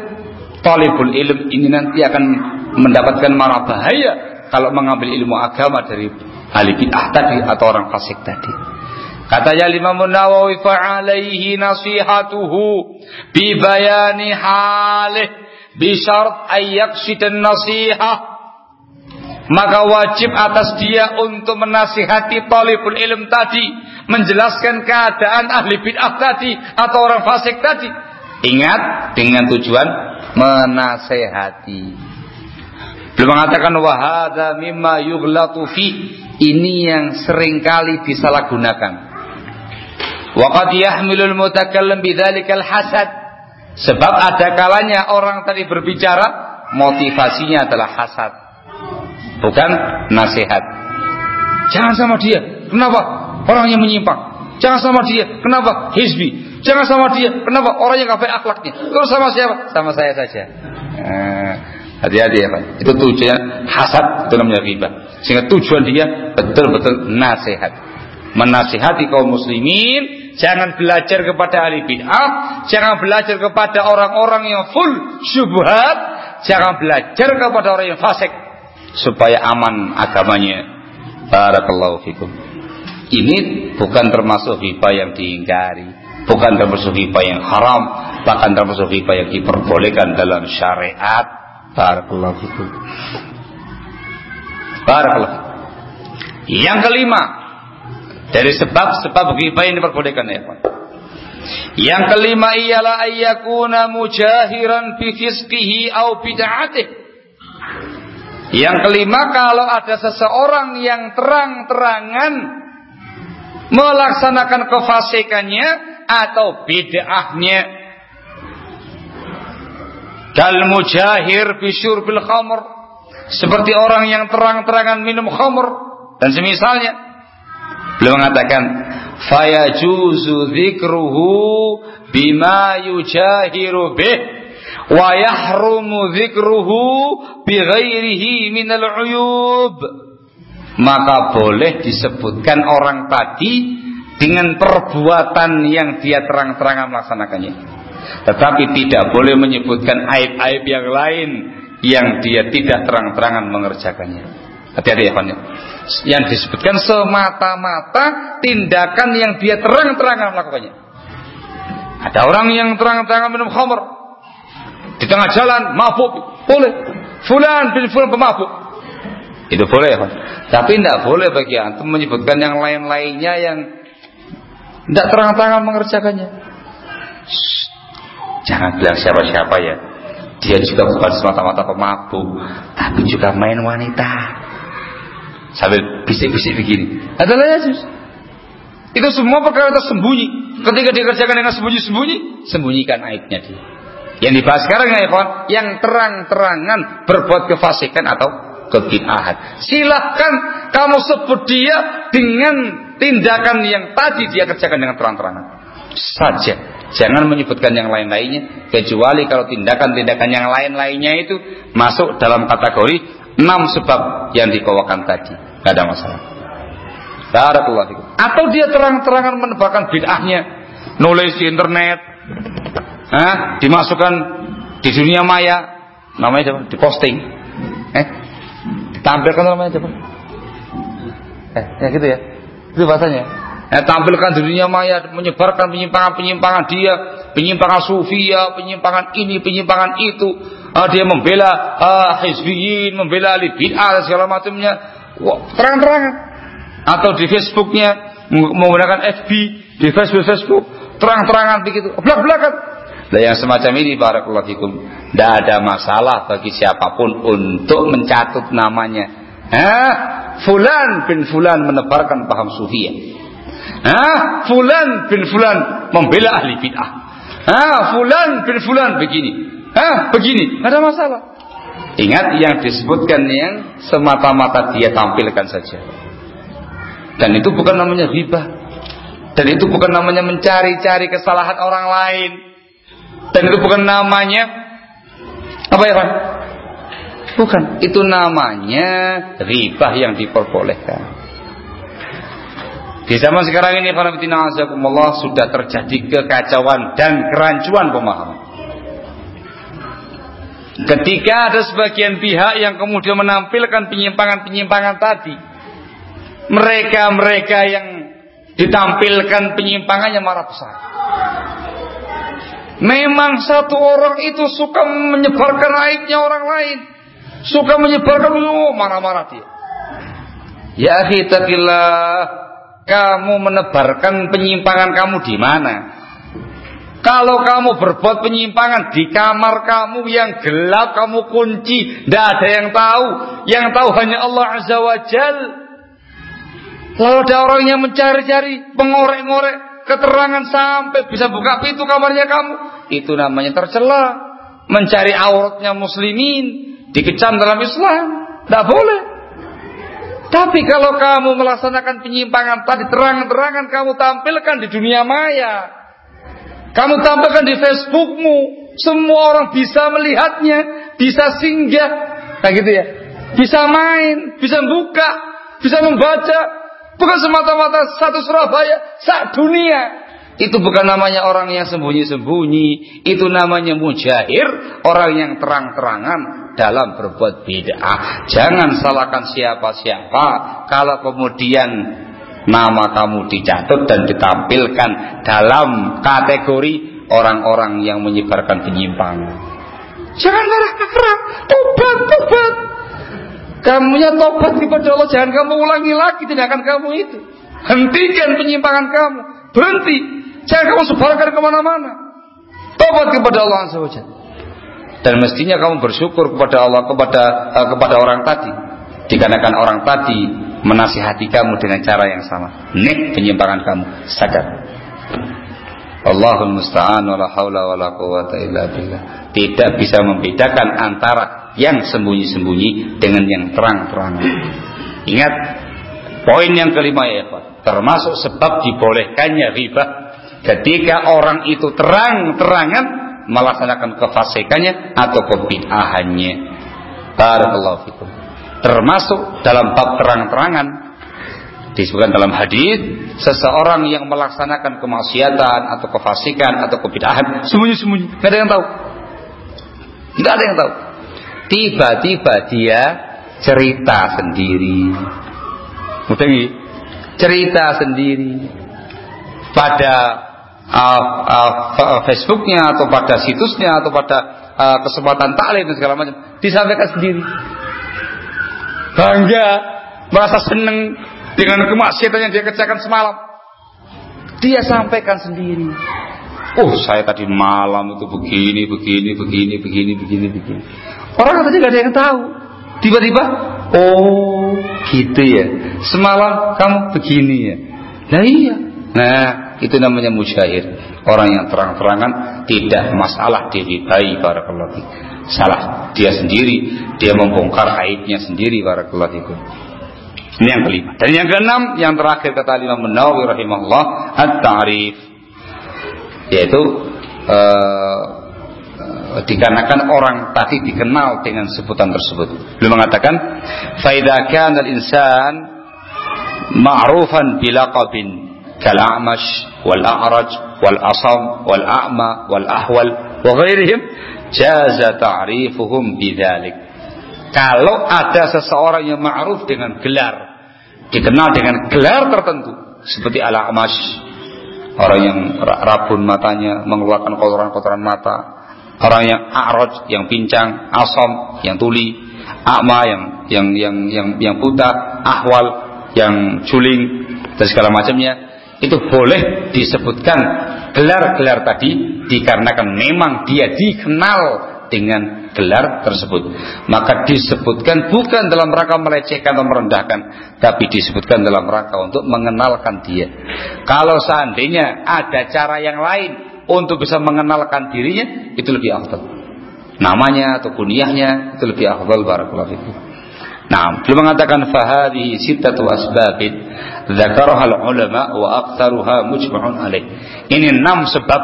Speaker 1: talibul ilm ini nanti akan mendapatkan marah bahaya kalau mengambil ilmu agama dari ahli bid'ah tadi atau orang fasik tadi. Katanya Imam Nawawi fa'alaihi nasihatuhu bi bayani halih bi syarat ayyaqsidan nasihah maka wajib atas dia untuk menasihati talibul ilm tadi, menjelaskan keadaan ahli bid'ah tadi atau orang fasik tadi. Ingat dengan tujuan menasehati. Belum mengatakan wahada mimma yughlatu fi. Ini yang sering kali disalahgunakan. Waqad yahmilul mutakallim bidzalikal hasad. Sebab ada kalanya orang tadi berbicara motivasinya adalah hasad. Bukan nasihat. Jangan sama dia. Kenapa? Orang yang menyimpang. Jangan sama dia. Kenapa? Hizbi. Jangan sama dia. Kenapa? Orang yang kafir akhlaknya. Terus sama siapa? Sama saya saja. Nah, hati-hati ya Pak. Itu tujuannya hasad itu namanya riba. Sehingga tujuan dia betul-betul nasihat. Menasihati kaum muslimin Jangan belajar kepada ahli bid'ah, jangan belajar kepada orang-orang yang full syubhat, jangan belajar kepada orang yang fasik supaya aman agamanya. Barakallahu fikum. Ini bukan termasuk riba yang diingkari, bukan termasuk riba yang haram, bahkan termasuk riba yang diperbolehkan dalam syariat. Barakallahu fikum. Barakallahu. Yang kelima, dari sebab-sebab riba yang diperbolehkan ya. Yang kelima ialah ayyakuna mujahiran fi fisqihi au bid'atih. Yang kelima kalau ada seseorang yang terang-terangan melaksanakan kefasikannya atau bid'ahnya kal mujahir bisyur bil khamr seperti orang yang terang-terangan minum khamr dan semisalnya beliau mengatakan fayajuzu dzikruhu bima yujahiru bih wa yahrumu dzikruhu bighairihi minal uyub. Maka boleh disebutkan orang tadi dengan perbuatan yang dia terang-terangan melaksanakannya. Tetapi tidak boleh menyebutkan aib-aib yang lain yang dia tidak terang-terangan mengerjakannya hati-hati ya Fanya yang disebutkan semata-mata tindakan yang dia terang-terangan melakukannya ada orang yang terang-terangan minum khamr di tengah jalan mabuk, boleh. Fulan bin fulan pemabuk. Itu boleh, Pak. Tapi tidak boleh bagi antum menyebutkan yang lain-lainnya yang tidak terang-terangan mengerjakannya. Shh. Jangan bilang siapa-siapa ya. Dia juga bukan semata-mata pemabuk, tapi juga main wanita. Sambil bisik-bisik begini. Adalah Yesus. Itu semua perkara tersembunyi. Ketika dikerjakan dengan sembunyi-sembunyi, sembunyikan aibnya dia. Yang dibahas sekarang ya ikhwan, yang terang-terangan berbuat kefasikan atau kebid'ahan. Silahkan kamu sebut dia dengan tindakan yang tadi dia kerjakan dengan terang-terangan. Saja. Jangan menyebutkan yang lain-lainnya. Kecuali kalau tindakan-tindakan yang lain-lainnya itu masuk dalam kategori enam sebab yang dikawakan tadi. Tidak ada masalah. Barakallahu Atau dia terang-terangan menebarkan bid'ahnya. Nulis di internet, Hah? dimasukkan di dunia maya namanya siapa? Diposting. Eh? Ditampilkan namanya siapa? Eh, ya gitu ya. Itu bahasanya. Eh, tampilkan di dunia maya menyebarkan penyimpangan-penyimpangan dia, penyimpangan sufia, penyimpangan ini, penyimpangan itu. Uh, dia membela uh, hizbiyin, membela ahli bid'ah segala macamnya. Terang-terangan. Atau di Facebooknya menggunakan FB, di Facebook Facebook terang-terangan begitu, belak-belakan Nah yang semacam ini barakallahu fikum tidak ada masalah bagi siapa pun untuk mencatut namanya. Hah? Fulan bin Fulan menebarkan paham sufiyah. Hah? Fulan bin Fulan membela ahli bid'ah. Hah? Fulan bin Fulan begini. Hah? Begini. Ada masalah. Ingat yang disebutkan yang semata-mata dia tampilkan saja. Dan itu bukan namanya riba. Dan itu bukan namanya mencari-cari kesalahan orang lain dan itu bukan namanya apa ya Pak? Bukan, itu namanya ribah yang diperbolehkan. Di zaman sekarang ini para Allah sudah terjadi kekacauan dan kerancuan pemahaman. Ketika ada sebagian pihak yang kemudian menampilkan penyimpangan-penyimpangan tadi, mereka-mereka yang ditampilkan penyimpangannya marah besar. Memang satu orang itu suka menyebarkan aibnya orang lain. Suka menyebarkan, oh marah-marah dia. Ya akhi kamu menebarkan penyimpangan kamu di mana? Kalau kamu berbuat penyimpangan di kamar kamu yang gelap kamu kunci, tidak ada yang tahu. Yang tahu hanya Allah Azza wa Jal. Lalu ada orang yang mencari-cari, pengorek-ngorek, keterangan sampai bisa buka pintu kamarnya kamu, itu namanya tercela. Mencari auratnya muslimin, dikecam dalam Islam, tidak boleh. Tapi kalau kamu melaksanakan penyimpangan tadi terang-terangan kamu tampilkan di dunia maya, kamu tampilkan di Facebookmu, semua orang bisa melihatnya, bisa singgah, kayak gitu ya, bisa main, bisa buka, bisa membaca, Bukan semata-mata satu Surabaya, sak dunia. Itu bukan namanya orang yang sembunyi-sembunyi. Itu namanya mujahir. Orang yang terang-terangan dalam berbuat bid'ah. Jangan salahkan siapa-siapa kalau kemudian nama kamu dicatut dan ditampilkan dalam kategori orang-orang yang menyebarkan penyimpangan. Jangan marah-marah, tobat, tobat. Kamunya tobat kepada Allah, jangan kamu ulangi lagi tindakan kamu itu. Hentikan penyimpangan kamu, berhenti. Jangan kamu sebarkan ke mana-mana. Tobat kepada Allah Azza Dan mestinya kamu bersyukur kepada Allah kepada uh, kepada orang tadi. Dikarenakan orang tadi menasihati kamu dengan cara yang sama. Nek penyimpangan kamu, sadar. Allahul musta'an wa la haula wa la quwata illa billah. Tidak bisa membedakan antara yang sembunyi-sembunyi dengan yang terang-terangan. Ingat poin yang kelima ya, Pak. Termasuk sebab dibolehkannya riba ketika orang itu terang-terangan melaksanakan kefasikannya atau kebid'ahannya. Barakallahu fikum. Termasuk dalam bab terang-terangan disebutkan dalam hadis seseorang yang melaksanakan kemaksiatan atau kefasikan atau kebidahan sembunyi-sembunyi nggak ada yang tahu. Nggak ada yang tahu. Tiba-tiba dia cerita sendiri. Mudah cerita sendiri. Pada uh, uh, Facebooknya atau pada situsnya atau pada uh, kesempatan taklim dan segala macam disampaikan sendiri bangga, merasa senang dengan kemaksiatan yang dia kerjakan semalam. Dia sampaikan sendiri. Oh, saya tadi malam itu begini, begini, begini, begini, begini, begini. Orang tadi gak ada yang tahu. Tiba-tiba, oh, gitu ya. Semalam kamu begini ya. Nah iya. Nah, itu namanya mujahid. Orang yang terang-terangan tidak masalah diribai para kelaki salah dia sendiri dia membongkar aibnya sendiri barakallahu fikum. Ini yang kelima. Dan yang keenam yang terakhir kata Imam Nawawi rahimahullah at-ta'rif. Yaitu uh, dikarenakan orang tadi dikenal dengan sebutan tersebut. Beliau mengatakan, "Faida kana al-insan ma'rufan bilaqabin asam wal a'ma wal ahwal wa ghairihim jaza ta'rifuhum bidzalik. Kalau ada seseorang yang ma'ruf dengan gelar, dikenal dengan gelar tertentu, seperti al-amash, orang yang rabun matanya, mengeluarkan kotoran-kotoran mata, orang yang a'raj, yang pincang, asom, yang tuli, akma yang yang yang yang yang buta, ahwal yang juling dan segala macamnya itu boleh disebutkan gelar-gelar tadi dikarenakan memang dia dikenal dengan gelar tersebut. Maka disebutkan bukan dalam rangka melecehkan atau merendahkan, tapi disebutkan dalam rangka untuk mengenalkan dia. Kalau seandainya ada cara yang lain untuk bisa mengenalkan dirinya, itu lebih afdal. Namanya atau kunyahnya itu lebih afdal barakallahu. Nah, belum mengatakan fahadi sittatu asbabin dzakaraha ulama wa aktsaruha mujma'un alaih. Ini enam sebab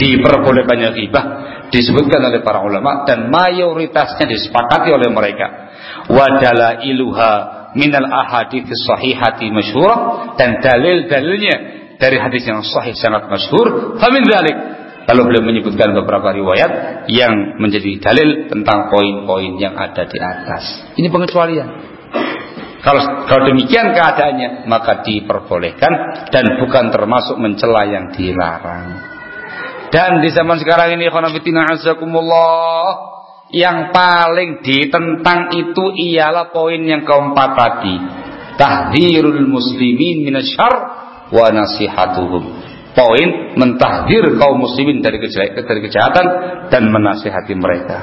Speaker 1: diperbolehkannya ghibah disebutkan oleh para ulama dan mayoritasnya disepakati oleh mereka. Wa dalailuha minal ahadits sahihati masyhurah dan dalil-dalilnya dari hadis yang sahih sangat masyhur. Famin dzalik Lalu beliau menyebutkan beberapa riwayat yang menjadi dalil tentang poin-poin yang ada di atas. Ini pengecualian. Kalau, kalau demikian keadaannya, maka diperbolehkan dan bukan termasuk mencela yang dilarang. Dan di zaman sekarang ini, azakumullah, yang paling ditentang itu ialah poin yang keempat tadi. Tahdirul muslimin minasyar wa nasihatuhum poin mentahdir kaum muslimin dari kejahatan dan menasihati mereka.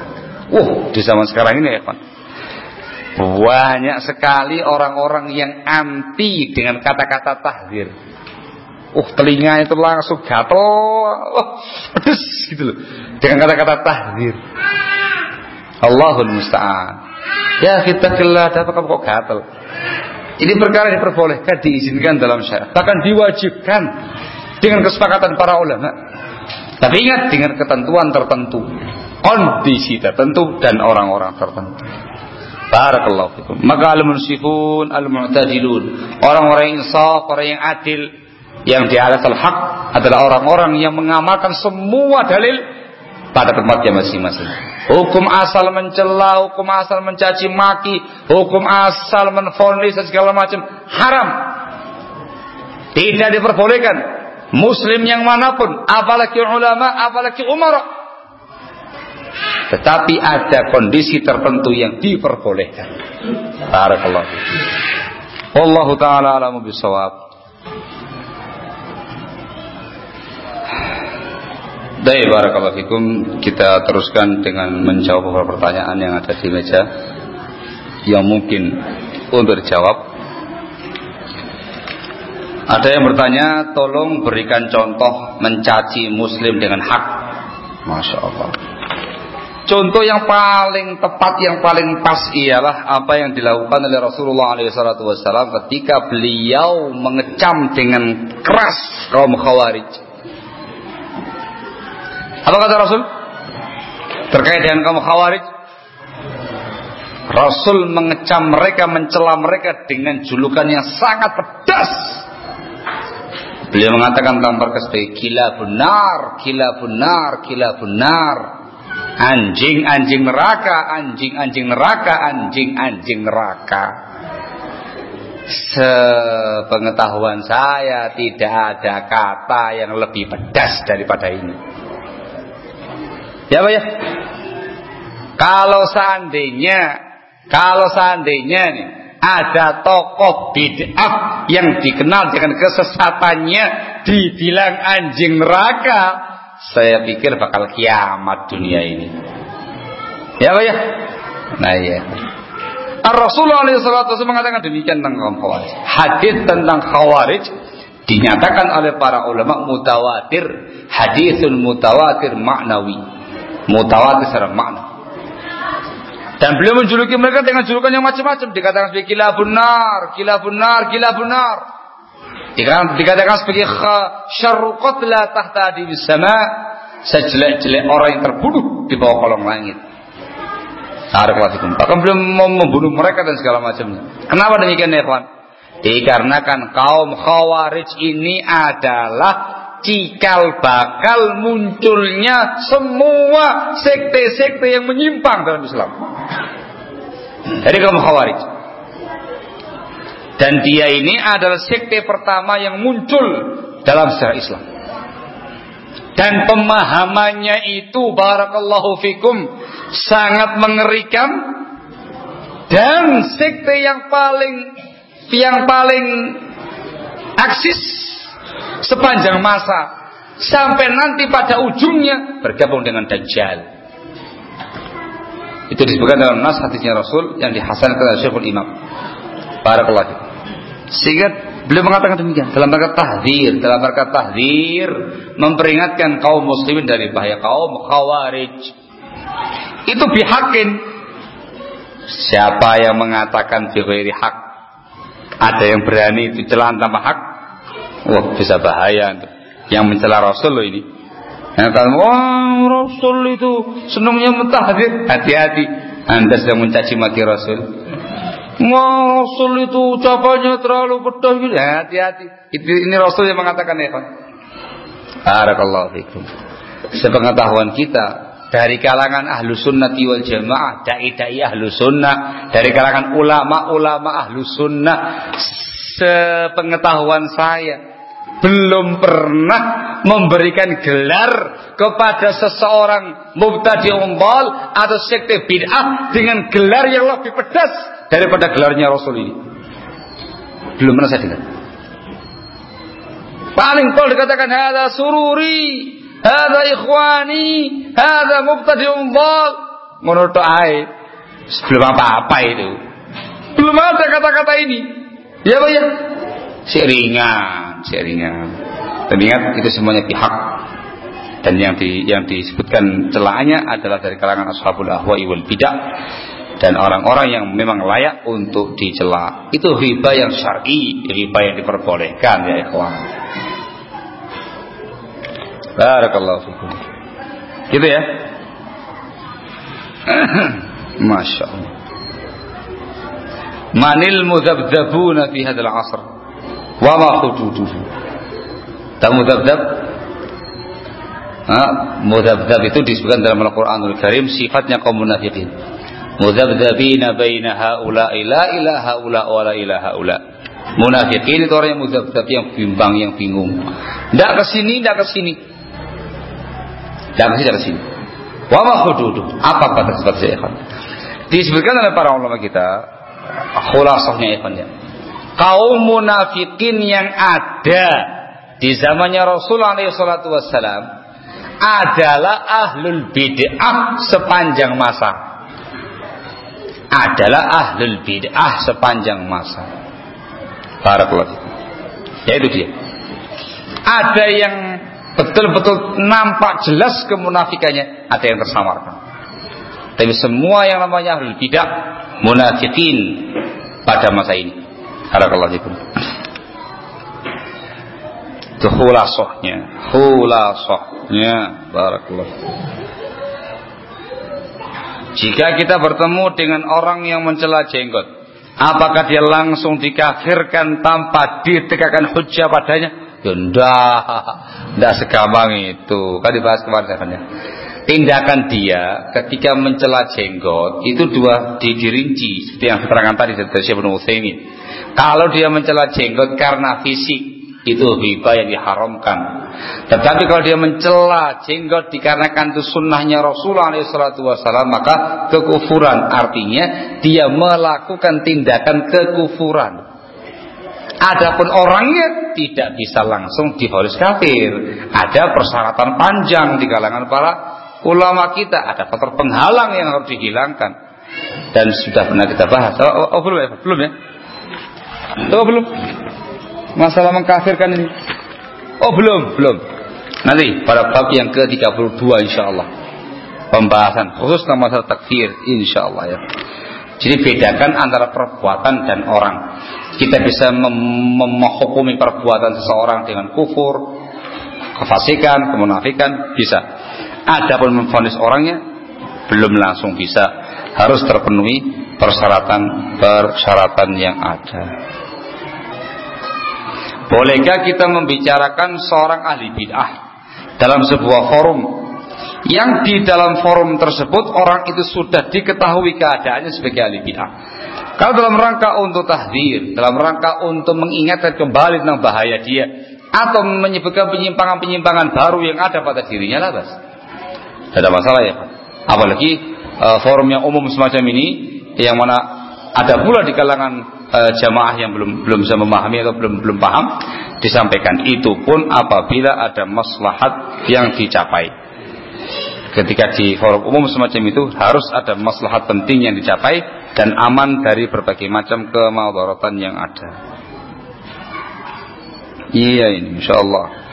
Speaker 1: Uh, di zaman sekarang ini ya, Pak. Banyak sekali orang-orang yang anti dengan kata-kata tahdir. Uh, telinga itu langsung gatel, uh, pedes gitu loh. Dengan kata-kata tahdir. Allahul musta'an. Ya kita apa kamu kok gatel? Ini perkara diperbolehkan, diizinkan dalam syariat. Bahkan diwajibkan dengan kesepakatan para ulama. Tapi ingat dengan ketentuan tertentu, kondisi tertentu dan orang-orang tertentu. Barakallahu fikum. Maka al-munsifun al-mu'tadilun, orang-orang insaf, orang yang adil, yang di atas al-haq adalah orang-orang yang mengamalkan semua dalil pada tempatnya masing-masing. Hukum asal mencela, hukum asal mencaci maki, hukum asal menfonis segala macam haram. Tidak diperbolehkan. Muslim yang mana pun, apalagi ulama, apalagi umar. Tetapi ada kondisi tertentu yang diperbolehkan. Barakallahu. Allah taala alamu bisawab. Baik, barakallahu fikum. Kita teruskan dengan menjawab beberapa pertanyaan yang ada di meja yang mungkin untuk dijawab. Ada yang bertanya, tolong berikan contoh mencaci muslim dengan hak. Masya Allah. Contoh yang paling tepat, yang paling pas ialah apa yang dilakukan oleh Rasulullah SAW ketika beliau mengecam dengan keras kaum khawarij. Apa kata Rasul? Terkait dengan kaum khawarij. Rasul mengecam mereka, mencela mereka dengan julukan yang sangat pedas. Beliau mengatakan mereka sebagai gila benar, gila benar, gila benar. Anjing-anjing neraka, anjing-anjing neraka, anjing-anjing neraka. Sepengetahuan saya tidak ada kata yang lebih pedas daripada ini. Ya Pak ya. Kalau seandainya kalau seandainya nih ada tokoh bid'ah yang dikenal dengan kesesatannya dibilang anjing neraka, saya pikir bakal kiamat dunia ini. Ya Pak ya. Nah ya. Rasulullah SAW mengatakan demikian tentang khawarij. Hadis tentang khawarij dinyatakan oleh para ulama mutawatir, hadisun mutawatir maknawi mutawatir secara makna. Dan beliau menjuluki mereka dengan julukan yang macam-macam. Dikatakan sebagai gila benar, gila benar, gila benar. Dikatakan, dikatakan sebagai syarruqat la tahta di sama. Sejelek-jelek orang yang terbunuh di bawah kolong langit. Bahkan beliau mau membunuh mereka dan segala macamnya. Kenapa demikian ya? Dikarenakan kaum khawarij ini adalah cikal bakal munculnya semua sekte-sekte yang menyimpang dalam Islam. Dari kaum Khawarij. Dan dia ini adalah sekte pertama yang muncul dalam sejarah Islam. Dan pemahamannya itu barakallahu fikum sangat mengerikan dan sekte yang paling yang paling aksis sepanjang masa sampai nanti pada ujungnya bergabung dengan Dajjal. Itu disebutkan dalam nas hadisnya Rasul yang dihasankan oleh Syekhul Imam. Barakallahu Sehingga beliau mengatakan demikian dalam rangka tahdir, dalam rangka tahdir memperingatkan kaum muslimin dari bahaya kaum khawarij. Itu bihakin. Siapa yang mengatakan bighairi hak? Ada yang berani itu celaan tanpa hak? Wah bisa bahaya Yang mencela Rasul loh ini. Yang kata, wah Rasul itu senangnya mentahdir. Hati-hati. Anda sedang mencaci maki Rasul. Wah Rasul itu ucapannya terlalu pedas. Hati-hati. Itu ini Rasul yang mengatakan ya kan. Barakallahu fikum. Sepengetahuan kita dari kalangan ahlu sunnah wal jamaah, dai-dai ahlu sunnah, dari kalangan ulama-ulama ahlu sunnah, sepengetahuan saya, belum pernah memberikan gelar kepada seseorang mubtadi'un dhal atau sekte bid'ah dengan gelar yang lebih pedas daripada gelarnya Rasul ini. Belum pernah saya dengar. Paling tol dikatakan hada sururi, hada ikhwani, hada mubtadi'un dhal. Menurut ai sebelum apa-apa itu. Belum ada kata-kata ini. Ya, Pak ya. Seringan sharingan. Dan ingat itu semuanya pihak dan yang di, yang disebutkan celahnya adalah dari kalangan ashabul ahwa wal bidah dan orang-orang yang memang layak untuk dicela. Itu riba yang syar'i, riba yang diperbolehkan ya ikhwan. Barakallahu fikum. Gitu ya. [clears throat] Masya Allah. Manil mudabdabuna fi hadal asr wa ma hududuhu. Tamu dab mudabdab itu disebutkan dalam Al-Qur'anul Karim sifatnya kaum munafikin. Mudabdabina baina haula ila ila haula wa la ila haula. Munafikin itu orang yang mudabdab yang bimbang, yang bingung. Tidak ke sini, tidak ke sini. Tidak ke sini, tidak ke sini. Wa ma hududu. Apa batas-batas ya, ikhwan? Disebutkan oleh para ulama kita khulasahnya ikhwan ya. Kaum munafikin yang ada di zamannya Rasulullah SAW adalah ahlul bid'ah sepanjang masa. Adalah ahlul bid'ah sepanjang masa. Barakallahu Ya itu dia. Ada yang betul-betul nampak jelas kemunafikannya, ada yang tersamarkan. Tapi semua yang namanya ahlul bidah munafikin pada masa ini. Barakallahu. Itu hulasahnya, hulasahnya. Barakallahu. Jika kita bertemu dengan orang yang mencela jenggot, apakah dia langsung dikafirkan tanpa ditegakkan hujah padanya? Ya enggak, enggak segampang itu. Kan dibahas kemarin ya tindakan dia ketika mencela jenggot itu dua dirinci seperti yang keterangan tadi dari Syekh Ibnu Kalau dia mencela jenggot karena fisik itu riba yang diharamkan. Tetapi kalau dia mencela jenggot dikarenakan itu sunnahnya Rasulullah SAW maka kekufuran artinya dia melakukan tindakan kekufuran. Adapun orangnya tidak bisa langsung difonis kafir. Ada persyaratan panjang di kalangan para ulama kita ada faktor penghalang yang harus dihilangkan. Dan sudah pernah kita bahas. Oh, oh, oh belum ya belum ya? Oh belum. Masalah mengkafirkan ini. Oh belum belum. Nanti pada bab yang ke 32 insya Allah pembahasan khusus tentang masalah takfir insya Allah ya. Jadi bedakan antara perbuatan dan orang. Kita bisa menghukumi perbuatan seseorang dengan kufur kefasikan, kemunafikan bisa Adapun memfonis orangnya belum langsung bisa, harus terpenuhi persyaratan-persyaratan yang ada. Bolehkah kita membicarakan seorang ahli bid'ah dalam sebuah forum yang di dalam forum tersebut orang itu sudah diketahui keadaannya sebagai ahli bid'ah. Kalau dalam rangka untuk tahdir, dalam rangka untuk mengingatkan kembali tentang bahaya dia, atau menyebutkan penyimpangan-penyimpangan baru yang ada pada dirinya lah, bas. Tidak ada masalah ya. Apalagi uh, forum yang umum semacam ini yang mana ada pula di kalangan uh, jamaah yang belum belum bisa memahami atau belum belum paham disampaikan itu pun apabila ada maslahat yang dicapai. Ketika di forum umum semacam itu harus ada maslahat penting yang dicapai dan aman dari berbagai macam kemaudaratan yang ada. Iya ini, insya Allah.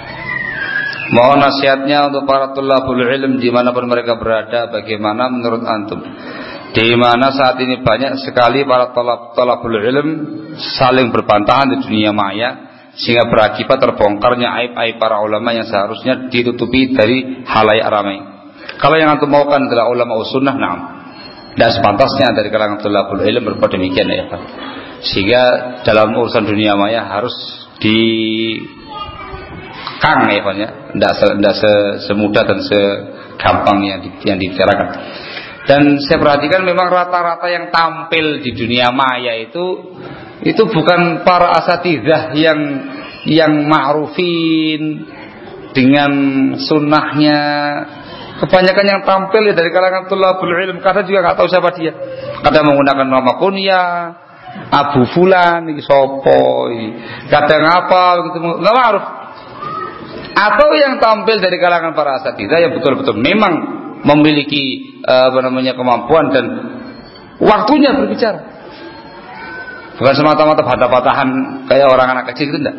Speaker 1: Mohon nasihatnya untuk para tulabul ilm di mana pun mereka berada, bagaimana menurut antum? Di mana saat ini banyak sekali para tolab tolabul ilm saling berbantahan di dunia maya, sehingga berakibat terbongkarnya aib-aib para ulama yang seharusnya ditutupi dari halayak ramai. Kalau yang antum maukan adalah ulama usunnah, nah, tidak sepantasnya dari kalangan tulabul ilm berbuat demikian ya Pak. Sehingga dalam urusan dunia maya harus di kang ya Pak ya tidak se, se, semudah dan segampang yang, yang dibicarakan. Dan saya perhatikan memang rata-rata yang tampil di dunia maya itu itu bukan para asatidah yang yang ma'rufin dengan sunnahnya. Kebanyakan yang tampil ya dari kalangan tulabul ilm kadang juga nggak tahu siapa dia. Kadang menggunakan nama kunyah Abu Fulan ini sopo kadang apa gitu. Nggak ma'ruf atau yang tampil dari kalangan para asatidah yang betul-betul memang memiliki uh, apa namanya kemampuan dan waktunya berbicara. Bukan semata-mata patah-patahan kayak orang anak kecil itu enggak.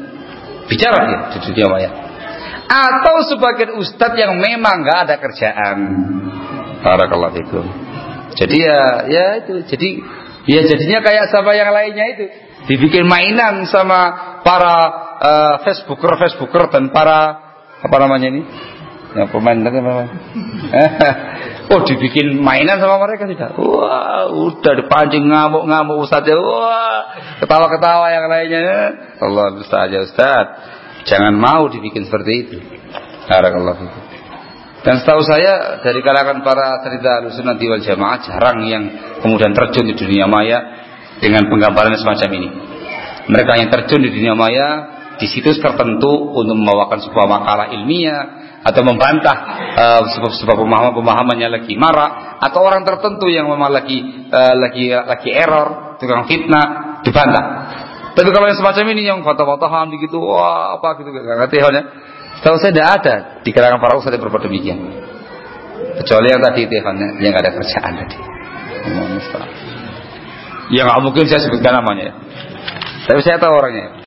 Speaker 1: Bicara dia di dunia maya. Atau sebagian ustadz yang memang nggak ada kerjaan. Barakallahu fikum. Jadi ya ya itu jadi ya jadinya kayak sama yang lainnya itu dibikin mainan sama para uh, Facebooker Facebooker dan para apa namanya ini? Yang pemain apa [laughs] oh dibikin mainan sama mereka sudah wah udah dipancing ngamuk-ngamuk ustaz. Ya wah ketawa-ketawa yang lainnya. Allah ustaz aja ustaz. Jangan mau dibikin seperti itu. Barakallahu Dan setahu saya dari kalangan para cerita sunnati wal jamaah jarang yang kemudian terjun di dunia maya dengan penggambaran semacam ini. Mereka yang terjun di dunia maya di situs tertentu untuk membawakan sebuah makalah ilmiah atau membantah uh, sebuah, sebuah pemahaman-pemahamannya lagi marah atau orang tertentu yang memang lagi uh, lagi lagi error, tukang fitnah dibantah. Tapi kalau yang semacam ini yang foto-fotohan begitu, wah apa gitu gak ngerti halnya. Tahu saya tidak ada di kalangan para ustadz yang berbuat demikian. Kecuali yang tadi itu yang ada kerjaan tadi. Ya nggak mungkin saya sebutkan namanya. Tapi saya tahu orangnya.